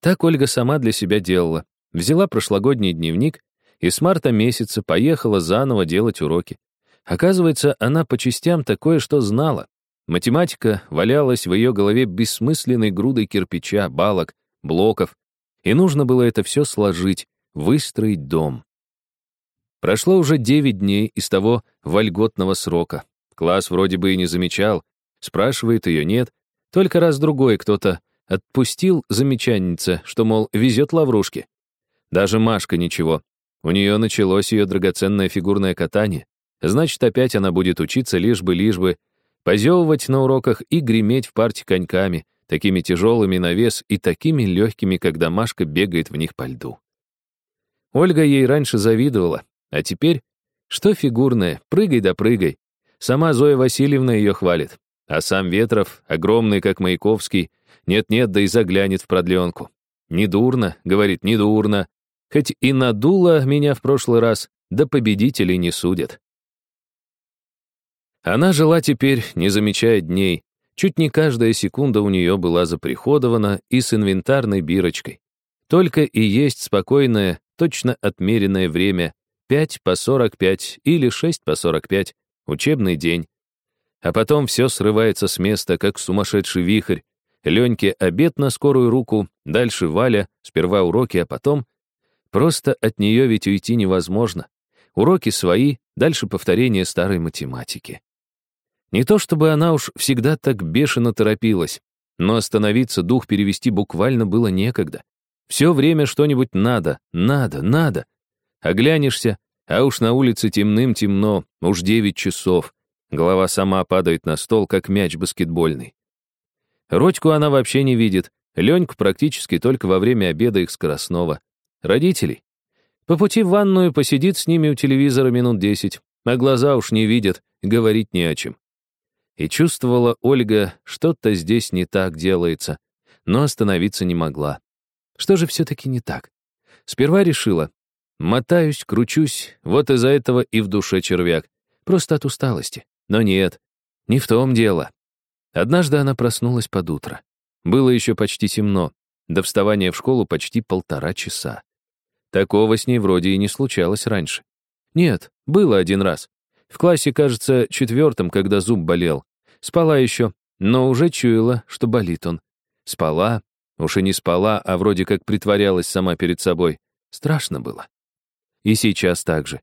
Так Ольга сама для себя делала. Взяла прошлогодний дневник и с марта месяца поехала заново делать уроки. Оказывается, она по частям такое что знала. Математика валялась в ее голове бессмысленной грудой кирпича, балок, блоков, и нужно было это все сложить, выстроить дом. Прошло уже девять дней из того вольготного срока. Класс вроде бы и не замечал, спрашивает ее нет, только раз-другой кто-то отпустил замечанница, что, мол, везет лаврушки. Даже Машка ничего. У нее началось ее драгоценное фигурное катание. Значит, опять она будет учиться лишь бы, лишь бы, позевывать на уроках и греметь в парте коньками, такими тяжелыми на вес и такими легкими, когда Машка бегает в них по льду. Ольга ей раньше завидовала, а теперь, что фигурное, прыгай да прыгай. Сама Зоя Васильевна ее хвалит, а сам Ветров, огромный, как Маяковский, нет-нет, да и заглянет в продленку. «Недурно», — говорит, «недурно». Хоть и надуло меня в прошлый раз, да победителей не судят. Она жила теперь, не замечая дней. Чуть не каждая секунда у нее была заприходована и с инвентарной бирочкой. Только и есть спокойное, точно отмеренное время 5 по 45 или 6 по 45, учебный день. А потом все срывается с места, как сумасшедший вихрь. Леньке обед на скорую руку, дальше Валя, сперва уроки, а потом... Просто от нее ведь уйти невозможно. Уроки свои, дальше повторение старой математики. Не то чтобы она уж всегда так бешено торопилась, но остановиться, дух перевести буквально было некогда. Все время что-нибудь надо, надо, надо. Оглянешься, а уж на улице темным-темно, уж девять часов. Голова сама падает на стол, как мяч баскетбольный. Родьку она вообще не видит, Леньку практически только во время обеда их скоростного. Родителей. По пути в ванную посидит с ними у телевизора минут десять, а глаза уж не видят, говорить не о чем. И чувствовала Ольга, что-то здесь не так делается, но остановиться не могла. Что же все-таки не так? Сперва решила, мотаюсь, кручусь, вот из-за этого и в душе червяк. Просто от усталости. Но нет, не в том дело. Однажды она проснулась под утро. Было еще почти темно, до вставания в школу почти полтора часа. Такого с ней вроде и не случалось раньше. Нет, было один раз. В классе, кажется, четвертом, когда зуб болел. Спала еще, но уже чуяла, что болит он. Спала, уж и не спала, а вроде как притворялась сама перед собой. Страшно было. И сейчас так же.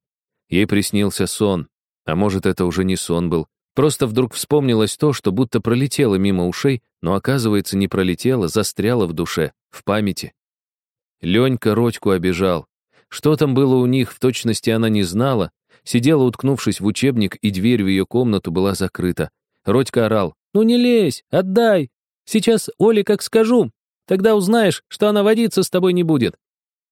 Ей приснился сон, а может, это уже не сон был. Просто вдруг вспомнилось то, что будто пролетело мимо ушей, но, оказывается, не пролетело, застряло в душе, в памяти. Ленька Родьку обижал. Что там было у них, в точности она не знала. Сидела, уткнувшись в учебник, и дверь в ее комнату была закрыта. Родька орал. «Ну не лезь, отдай! Сейчас Оле как скажу, тогда узнаешь, что она водиться с тобой не будет».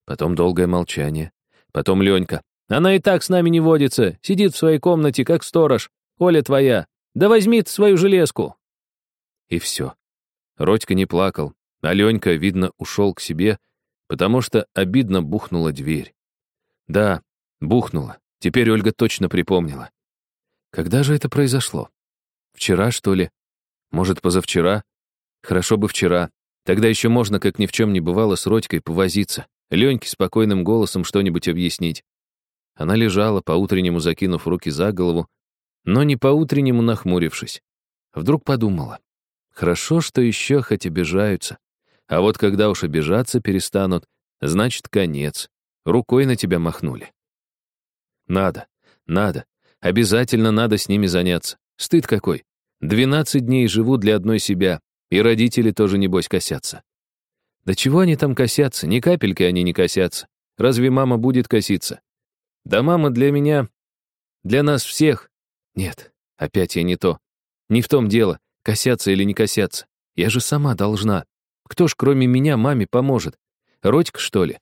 Потом долгое молчание. Потом Ленька. «Она и так с нами не водится, сидит в своей комнате, как сторож. Оля твоя. Да возьми ты свою железку». И все. Родька не плакал, а Ленька, видно, ушел к себе, потому что обидно бухнула дверь. Да, бухнула. Теперь Ольга точно припомнила. Когда же это произошло? Вчера, что ли? Может, позавчера? Хорошо бы вчера. Тогда еще можно, как ни в чем не бывало, с Родькой повозиться. Леньке спокойным голосом что-нибудь объяснить. Она лежала, по-утреннему закинув руки за голову, но не по-утреннему нахмурившись. Вдруг подумала. Хорошо, что еще хоть обижаются. А вот когда уж обижаться перестанут, значит, конец. Рукой на тебя махнули. Надо, надо, обязательно надо с ними заняться. Стыд какой. Двенадцать дней живу для одной себя, и родители тоже, небось, косятся. Да чего они там косятся? Ни капельки они не косятся. Разве мама будет коситься? Да мама для меня, для нас всех. Нет, опять я не то. Не в том дело, косятся или не косятся. Я же сама должна. Кто ж кроме меня маме поможет? Родька, что ли?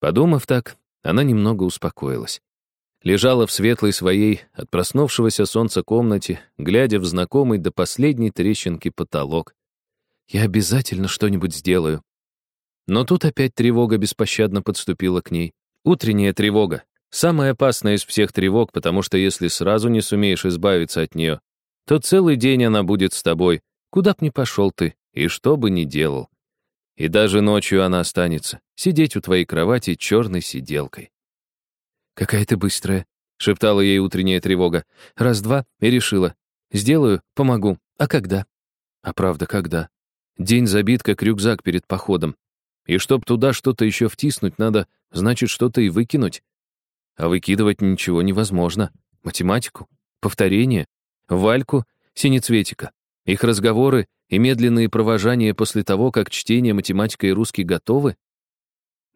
Подумав так, она немного успокоилась лежала в светлой своей, от проснувшегося солнца комнате, глядя в знакомый до последней трещинки потолок. «Я обязательно что-нибудь сделаю». Но тут опять тревога беспощадно подступила к ней. Утренняя тревога. Самая опасная из всех тревог, потому что если сразу не сумеешь избавиться от нее, то целый день она будет с тобой, куда б ни пошел ты и что бы ни делал. И даже ночью она останется, сидеть у твоей кровати черной сиделкой. «Какая ты быстрая», — шептала ей утренняя тревога. «Раз-два и решила. Сделаю, помогу. А когда?» «А правда, когда?» День забит, как рюкзак перед походом. И чтоб туда что-то еще втиснуть, надо, значит, что-то и выкинуть. А выкидывать ничего невозможно. Математику, повторение, Вальку, Синецветика. Их разговоры и медленные провожания после того, как чтение, математика и русский готовы?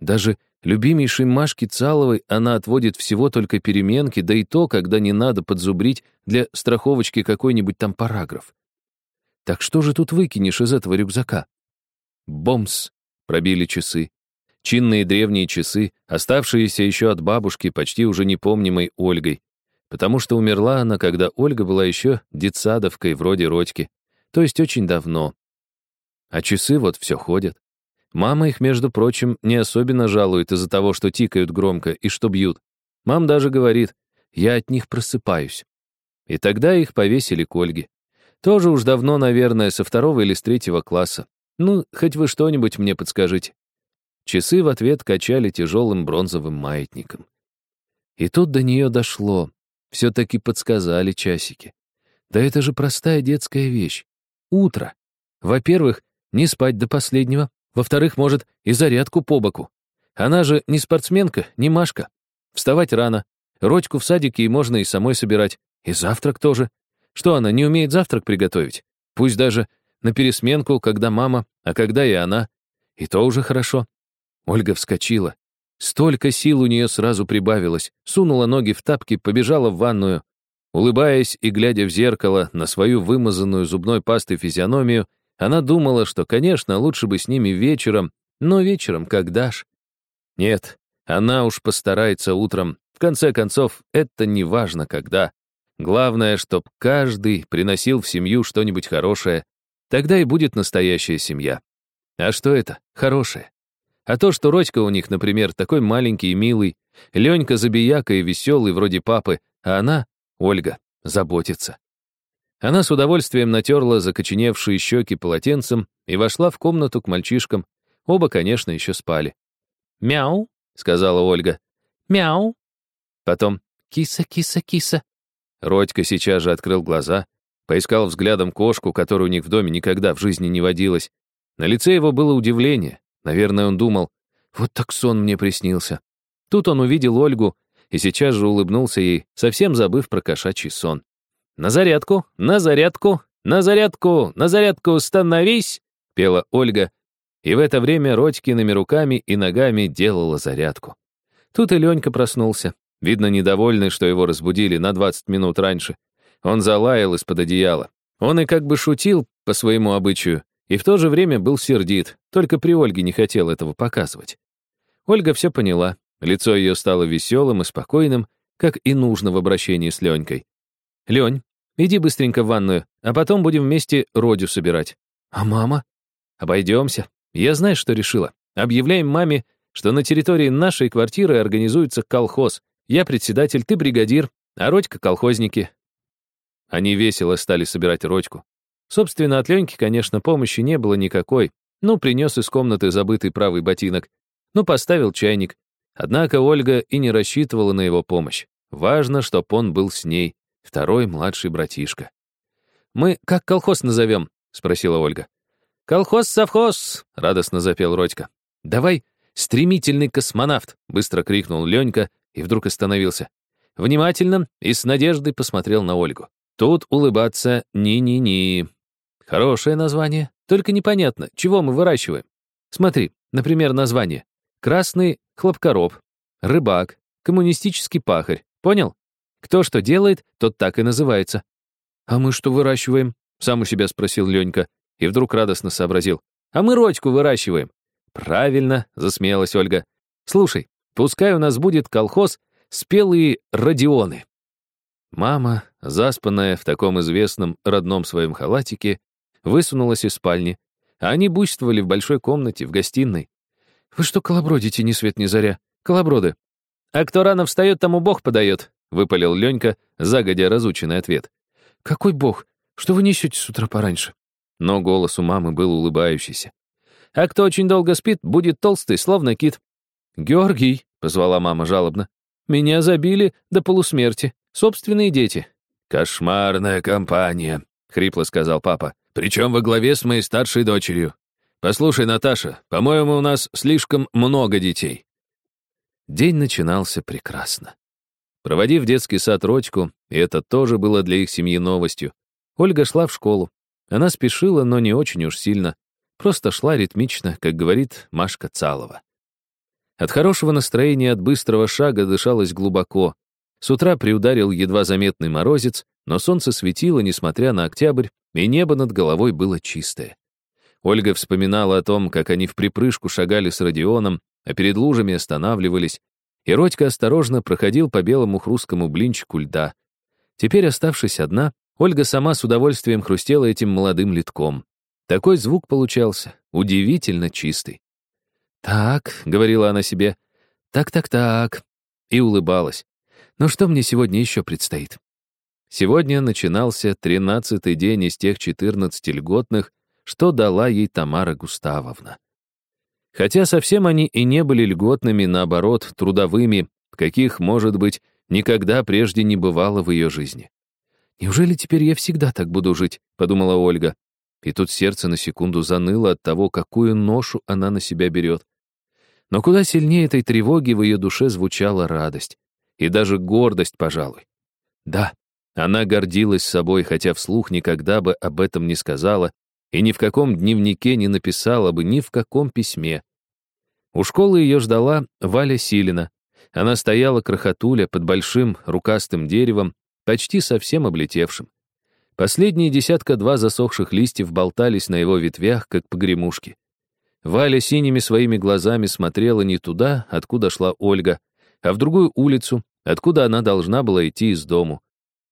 Даже любимейшей Машке Цаловой она отводит всего только переменки, да и то, когда не надо подзубрить для страховочки какой-нибудь там параграф. Так что же тут выкинешь из этого рюкзака? Бомс! Пробили часы. Чинные древние часы, оставшиеся еще от бабушки, почти уже непомнимой Ольгой. Потому что умерла она, когда Ольга была еще детсадовкой вроде Родьки. То есть очень давно. А часы вот все ходят. Мама их, между прочим, не особенно жалует из-за того, что тикают громко и что бьют. Мам даже говорит, я от них просыпаюсь. И тогда их повесили к Ольге. Тоже уж давно, наверное, со второго или с третьего класса. Ну, хоть вы что-нибудь мне подскажите. Часы в ответ качали тяжелым бронзовым маятником. И тут до нее дошло. Все-таки подсказали часики. Да это же простая детская вещь. Утро. Во-первых, не спать до последнего. Во-вторых, может, и зарядку по боку. Она же не спортсменка, не Машка. Вставать рано. Родьку в садике и можно и самой собирать. И завтрак тоже. Что она, не умеет завтрак приготовить? Пусть даже на пересменку, когда мама, а когда и она. И то уже хорошо. Ольга вскочила. Столько сил у нее сразу прибавилось. Сунула ноги в тапки, побежала в ванную. Улыбаясь и глядя в зеркало на свою вымазанную зубной пастой физиономию, она думала, что, конечно, лучше бы с ними вечером, но вечером когда ж? Нет, она уж постарается утром. В конце концов, это не важно когда. Главное, чтоб каждый приносил в семью что-нибудь хорошее. Тогда и будет настоящая семья. А что это? Хорошее. А то, что Родька у них, например, такой маленький и милый, Ленька забияка и веселый, вроде папы, а она, Ольга, заботится. Она с удовольствием натерла закоченевшие щеки полотенцем и вошла в комнату к мальчишкам. Оба, конечно, еще спали. «Мяу», — сказала Ольга. «Мяу». Потом «Киса, киса, киса». Родька сейчас же открыл глаза, поискал взглядом кошку, которую у них в доме никогда в жизни не водилась. На лице его было удивление. Наверное, он думал, вот так сон мне приснился. Тут он увидел Ольгу и сейчас же улыбнулся ей, совсем забыв про кошачий сон. «На зарядку, на зарядку, на зарядку, на зарядку, становись!» — пела Ольга, и в это время Родькиными руками и ногами делала зарядку. Тут и Ленька проснулся. Видно, недовольный, что его разбудили на 20 минут раньше. Он залаял из-под одеяла. Он и как бы шутил по своему обычаю, и в то же время был сердит, только при Ольге не хотел этого показывать. Ольга все поняла, лицо ее стало веселым и спокойным, как и нужно в обращении с Ленькой. «Лень, иди быстренько в ванную, а потом будем вместе Родю собирать». «А мама?» «Обойдемся. Я знаю, что решила. Объявляем маме, что на территории нашей квартиры организуется колхоз, я председатель, ты бригадир, а Родька — колхозники». Они весело стали собирать Родьку. Собственно, от Леньки, конечно, помощи не было никакой. Ну, принес из комнаты забытый правый ботинок. Ну, поставил чайник. Однако Ольга и не рассчитывала на его помощь. Важно, чтоб он был с ней, второй младший братишка. «Мы как колхоз назовем?» — спросила Ольга. «Колхоз-совхоз!» — радостно запел Родька. «Давай, стремительный космонавт!» — быстро крикнул Ленька и вдруг остановился. Внимательно и с надеждой посмотрел на Ольгу. Тут улыбаться ни-ни-ни. Хорошее название, только непонятно, чего мы выращиваем. Смотри, например, название. Красный хлопкороб, рыбак, коммунистический пахарь. Понял? Кто что делает, тот так и называется. А мы что выращиваем? Сам у себя спросил Ленька и вдруг радостно сообразил. А мы родьку выращиваем. Правильно, засмеялась Ольга. Слушай, Пускай у нас будет колхоз «Спелые Родионы». Мама, заспанная в таком известном родном своем халатике, высунулась из спальни, а они буйствовали в большой комнате, в гостиной. Вы что колобродите, ни свет ни заря? Колоброды. А кто рано встает, тому Бог подает, выпалил Ленька, загодя разученный ответ. Какой Бог? Что вы несете с утра пораньше? Но голос у мамы был улыбающийся. А кто очень долго спит, будет толстый, словно кит. «Георгий», — позвала мама жалобно, — «меня забили до полусмерти. Собственные дети». «Кошмарная компания», — хрипло сказал папа. «Причем во главе с моей старшей дочерью. Послушай, Наташа, по-моему, у нас слишком много детей». День начинался прекрасно. Проводив детский сад Родьку, и это тоже было для их семьи новостью, Ольга шла в школу. Она спешила, но не очень уж сильно. Просто шла ритмично, как говорит Машка Цалова. От хорошего настроения, от быстрого шага дышалось глубоко. С утра приударил едва заметный морозец, но солнце светило, несмотря на октябрь, и небо над головой было чистое. Ольга вспоминала о том, как они в припрыжку шагали с Родионом, а перед лужами останавливались, и Родька осторожно проходил по белому хрусткому блинчику льда. Теперь, оставшись одна, Ольга сама с удовольствием хрустела этим молодым литком. Такой звук получался, удивительно чистый. «Так», — говорила она себе, — «так-так-так», и улыбалась. «Ну что мне сегодня еще предстоит?» Сегодня начинался тринадцатый день из тех четырнадцати льготных, что дала ей Тамара Густавовна. Хотя совсем они и не были льготными, наоборот, трудовыми, каких, может быть, никогда прежде не бывало в ее жизни. «Неужели теперь я всегда так буду жить?» — подумала Ольга. И тут сердце на секунду заныло от того, какую ношу она на себя берет. Но куда сильнее этой тревоги в ее душе звучала радость. И даже гордость, пожалуй. Да, она гордилась собой, хотя вслух никогда бы об этом не сказала и ни в каком дневнике не написала бы, ни в каком письме. У школы ее ждала Валя Силина. Она стояла крохотуля под большим рукастым деревом, почти совсем облетевшим. Последние десятка-два засохших листьев болтались на его ветвях, как погремушки. Валя синими своими глазами смотрела не туда, откуда шла Ольга, а в другую улицу, откуда она должна была идти из дому.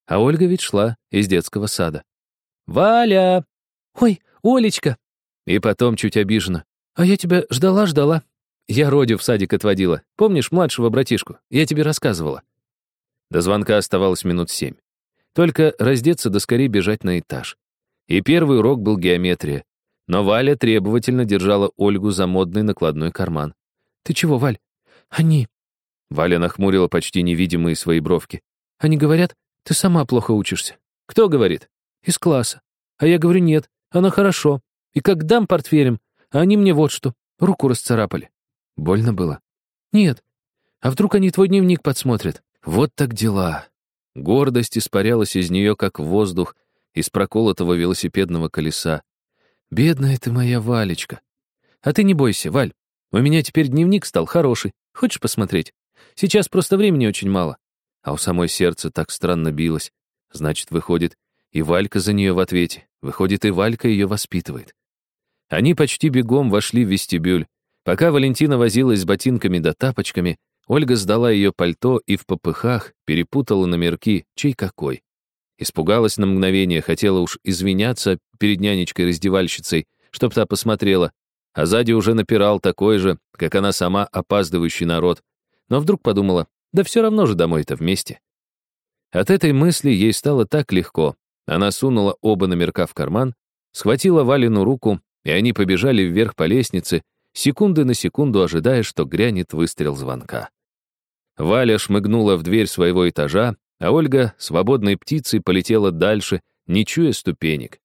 А Ольга ведь шла из детского сада. «Валя!» «Ой, Олечка!» И потом чуть обиженно. «А я тебя ждала-ждала. Я Родю в садик отводила. Помнишь младшего братишку? Я тебе рассказывала». До звонка оставалось минут семь. Только раздеться да скорее бежать на этаж. И первый урок был геометрия. Но Валя требовательно держала Ольгу за модный накладной карман. «Ты чего, Валь?» «Они...» Валя нахмурила почти невидимые свои бровки. «Они говорят, ты сама плохо учишься». «Кто говорит?» «Из класса». А я говорю, нет, она хорошо. И как дам портфелем, а они мне вот что, руку расцарапали. Больно было? Нет. А вдруг они твой дневник подсмотрят? Вот так дела. Гордость испарялась из нее, как воздух из проколотого велосипедного колеса. Бедная ты моя Валечка. А ты не бойся, Валь. У меня теперь дневник стал хороший. Хочешь посмотреть? Сейчас просто времени очень мало. А у самой сердце так странно билось. Значит, выходит, и Валька за нее в ответе. Выходит, и Валька ее воспитывает. Они почти бегом вошли в вестибюль. Пока Валентина возилась с ботинками да тапочками, Ольга сдала ее пальто и в попыхах перепутала номерки, чей какой. Испугалась на мгновение, хотела уж извиняться перед нянечкой-раздевальщицей, чтоб та посмотрела, а сзади уже напирал такой же, как она сама, опаздывающий народ. Но вдруг подумала, да все равно же домой-то вместе. От этой мысли ей стало так легко, она сунула оба номерка в карман, схватила Валину руку, и они побежали вверх по лестнице, секунды на секунду ожидая, что грянет выстрел звонка. Валя шмыгнула в дверь своего этажа, а Ольга свободной птицей полетела дальше, не чуя ступенек.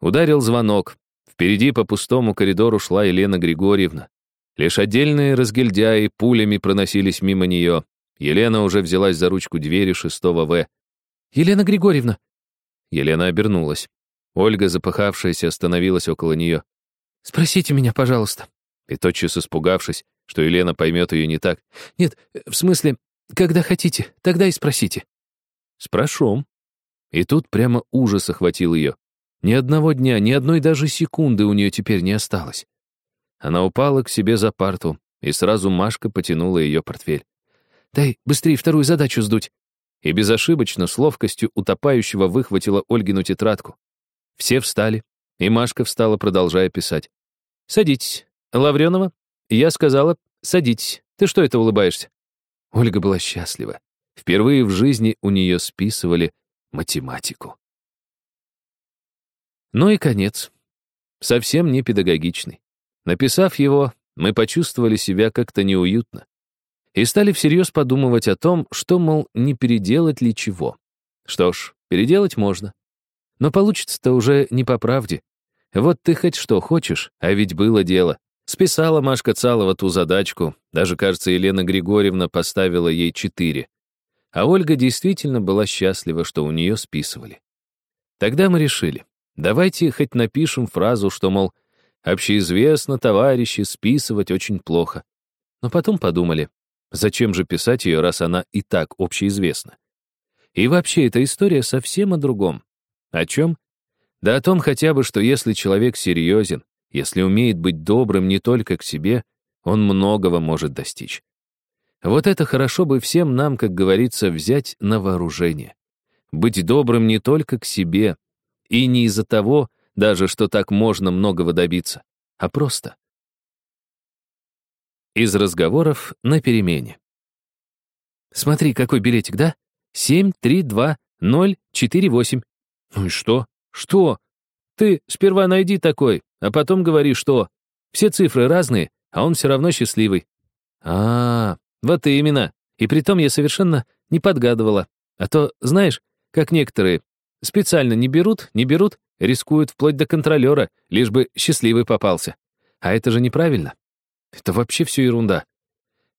Ударил звонок. Впереди по пустому коридору шла Елена Григорьевна. Лишь отдельные разгильдяи пулями проносились мимо нее. Елена уже взялась за ручку двери шестого В. «Елена Григорьевна, Елена обернулась. Ольга, запыхавшаяся, остановилась около нее. «Спросите меня, пожалуйста». И тотчас испугавшись, что Елена поймет ее не так. «Нет, в смысле, когда хотите, тогда и спросите». «Спрошу». И тут прямо ужас охватил ее. Ни одного дня, ни одной даже секунды у нее теперь не осталось. Она упала к себе за парту, и сразу Машка потянула ее портфель. «Дай быстрее вторую задачу сдуть и безошибочно, с ловкостью утопающего выхватила Ольгину тетрадку. Все встали, и Машка встала, продолжая писать. «Садитесь. Лавренова? я сказала, садитесь. Ты что это улыбаешься? Ольга была счастлива. Впервые в жизни у нее списывали математику. Ну и конец. Совсем не педагогичный. Написав его, мы почувствовали себя как-то неуютно и стали всерьез подумывать о том, что, мол, не переделать ли чего. Что ж, переделать можно. Но получится-то уже не по правде. Вот ты хоть что хочешь, а ведь было дело. Списала Машка Цалова ту задачку, даже, кажется, Елена Григорьевна поставила ей четыре. А Ольга действительно была счастлива, что у нее списывали. Тогда мы решили, давайте хоть напишем фразу, что, мол, общеизвестно, товарищи, списывать очень плохо. Но потом подумали, зачем же писать ее, раз она и так общеизвестна? И вообще, эта история совсем о другом. О чем? Да о том хотя бы, что если человек серьезен, если умеет быть добрым не только к себе, он многого может достичь. Вот это хорошо бы всем нам, как говорится, взять на вооружение. Быть добрым не только к себе, и не из-за того, даже что так можно многого добиться, а просто. Из разговоров на перемене. Смотри, какой билетик, да? 7, 3, 2, 0, 4, 8. Ну и что? Что? Ты сперва найди такой, а потом говори, что. Все цифры разные, а он все равно счастливый. А, -а, -а вот именно. И притом я совершенно не подгадывала. А то, знаешь, как некоторые, специально не берут, не берут, рискуют вплоть до контролера, лишь бы счастливый попался. А это же неправильно. Это вообще все ерунда.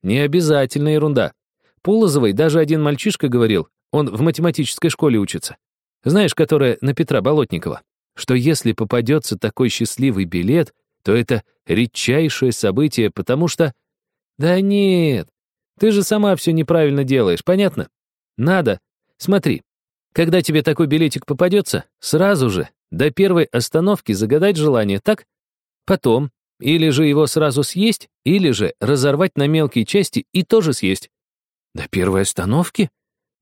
Не обязательно ерунда. Полозовой даже один мальчишка говорил, он в математической школе учится. Знаешь, которая на Петра Болотникова что если попадется такой счастливый билет, то это редчайшее событие, потому что... Да нет, ты же сама все неправильно делаешь, понятно? Надо. Смотри, когда тебе такой билетик попадется, сразу же, до первой остановки загадать желание, так? Потом, или же его сразу съесть, или же разорвать на мелкие части и тоже съесть. До первой остановки?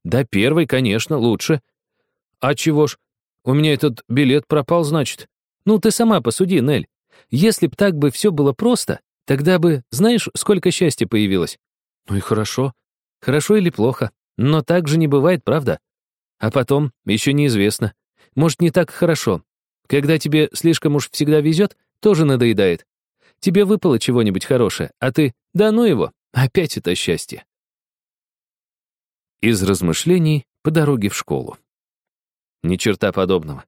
До первой, конечно, лучше. А чего ж, у меня этот билет пропал, значит. Ну, ты сама посуди, Нель. Если б так бы все было просто, тогда бы, знаешь, сколько счастья появилось? Ну и хорошо. Хорошо или плохо. Но так же не бывает, правда? А потом, еще неизвестно. Может, не так хорошо. Когда тебе слишком уж всегда везет, тоже надоедает. Тебе выпало чего-нибудь хорошее, а ты, да ну его, опять это счастье. Из размышлений по дороге в школу. Ни черта подобного.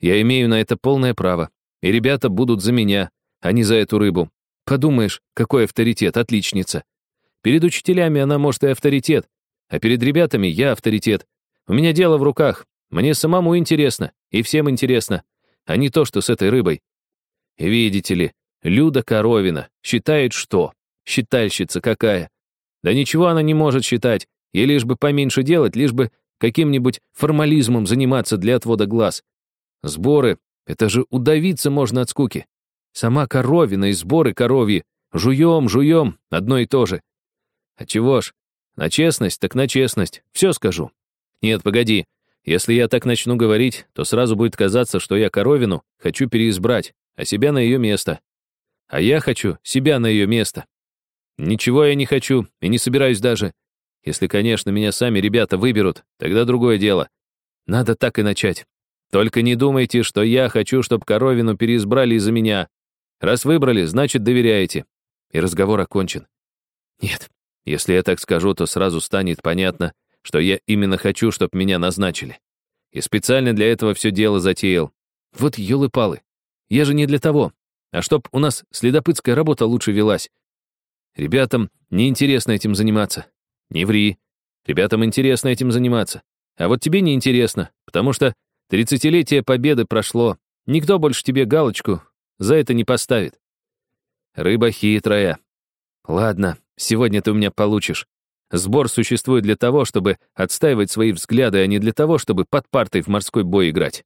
Я имею на это полное право. И ребята будут за меня, а не за эту рыбу. Подумаешь, какой авторитет, отличница. Перед учителями она, может, и авторитет, а перед ребятами я авторитет. У меня дело в руках. Мне самому интересно, и всем интересно, а не то, что с этой рыбой. Видите ли, Люда Коровина считает что? Считальщица какая? Да ничего она не может считать, ей лишь бы поменьше делать, лишь бы каким-нибудь формализмом заниматься для отвода глаз. Сборы — это же удавиться можно от скуки. Сама коровина и сборы коровьи. Жуем, жуем, одно и то же. А чего ж, на честность так на честность, все скажу. Нет, погоди, если я так начну говорить, то сразу будет казаться, что я коровину хочу переизбрать, а себя на ее место. А я хочу себя на ее место. Ничего я не хочу и не собираюсь даже. Если, конечно, меня сами ребята выберут, тогда другое дело. Надо так и начать. Только не думайте, что я хочу, чтобы Коровину переизбрали из-за меня. Раз выбрали, значит, доверяете. И разговор окончен. Нет, если я так скажу, то сразу станет понятно, что я именно хочу, чтобы меня назначили. И специально для этого все дело затеял. Вот елы-палы. Я же не для того. А чтоб у нас следопытская работа лучше велась. Ребятам неинтересно этим заниматься. Не ври. Ребятам интересно этим заниматься. А вот тебе не интересно, потому что тридцатилетие победы прошло. Никто больше тебе галочку за это не поставит. Рыба хитрая. Ладно, сегодня ты у меня получишь. Сбор существует для того, чтобы отстаивать свои взгляды, а не для того, чтобы под партой в морской бой играть.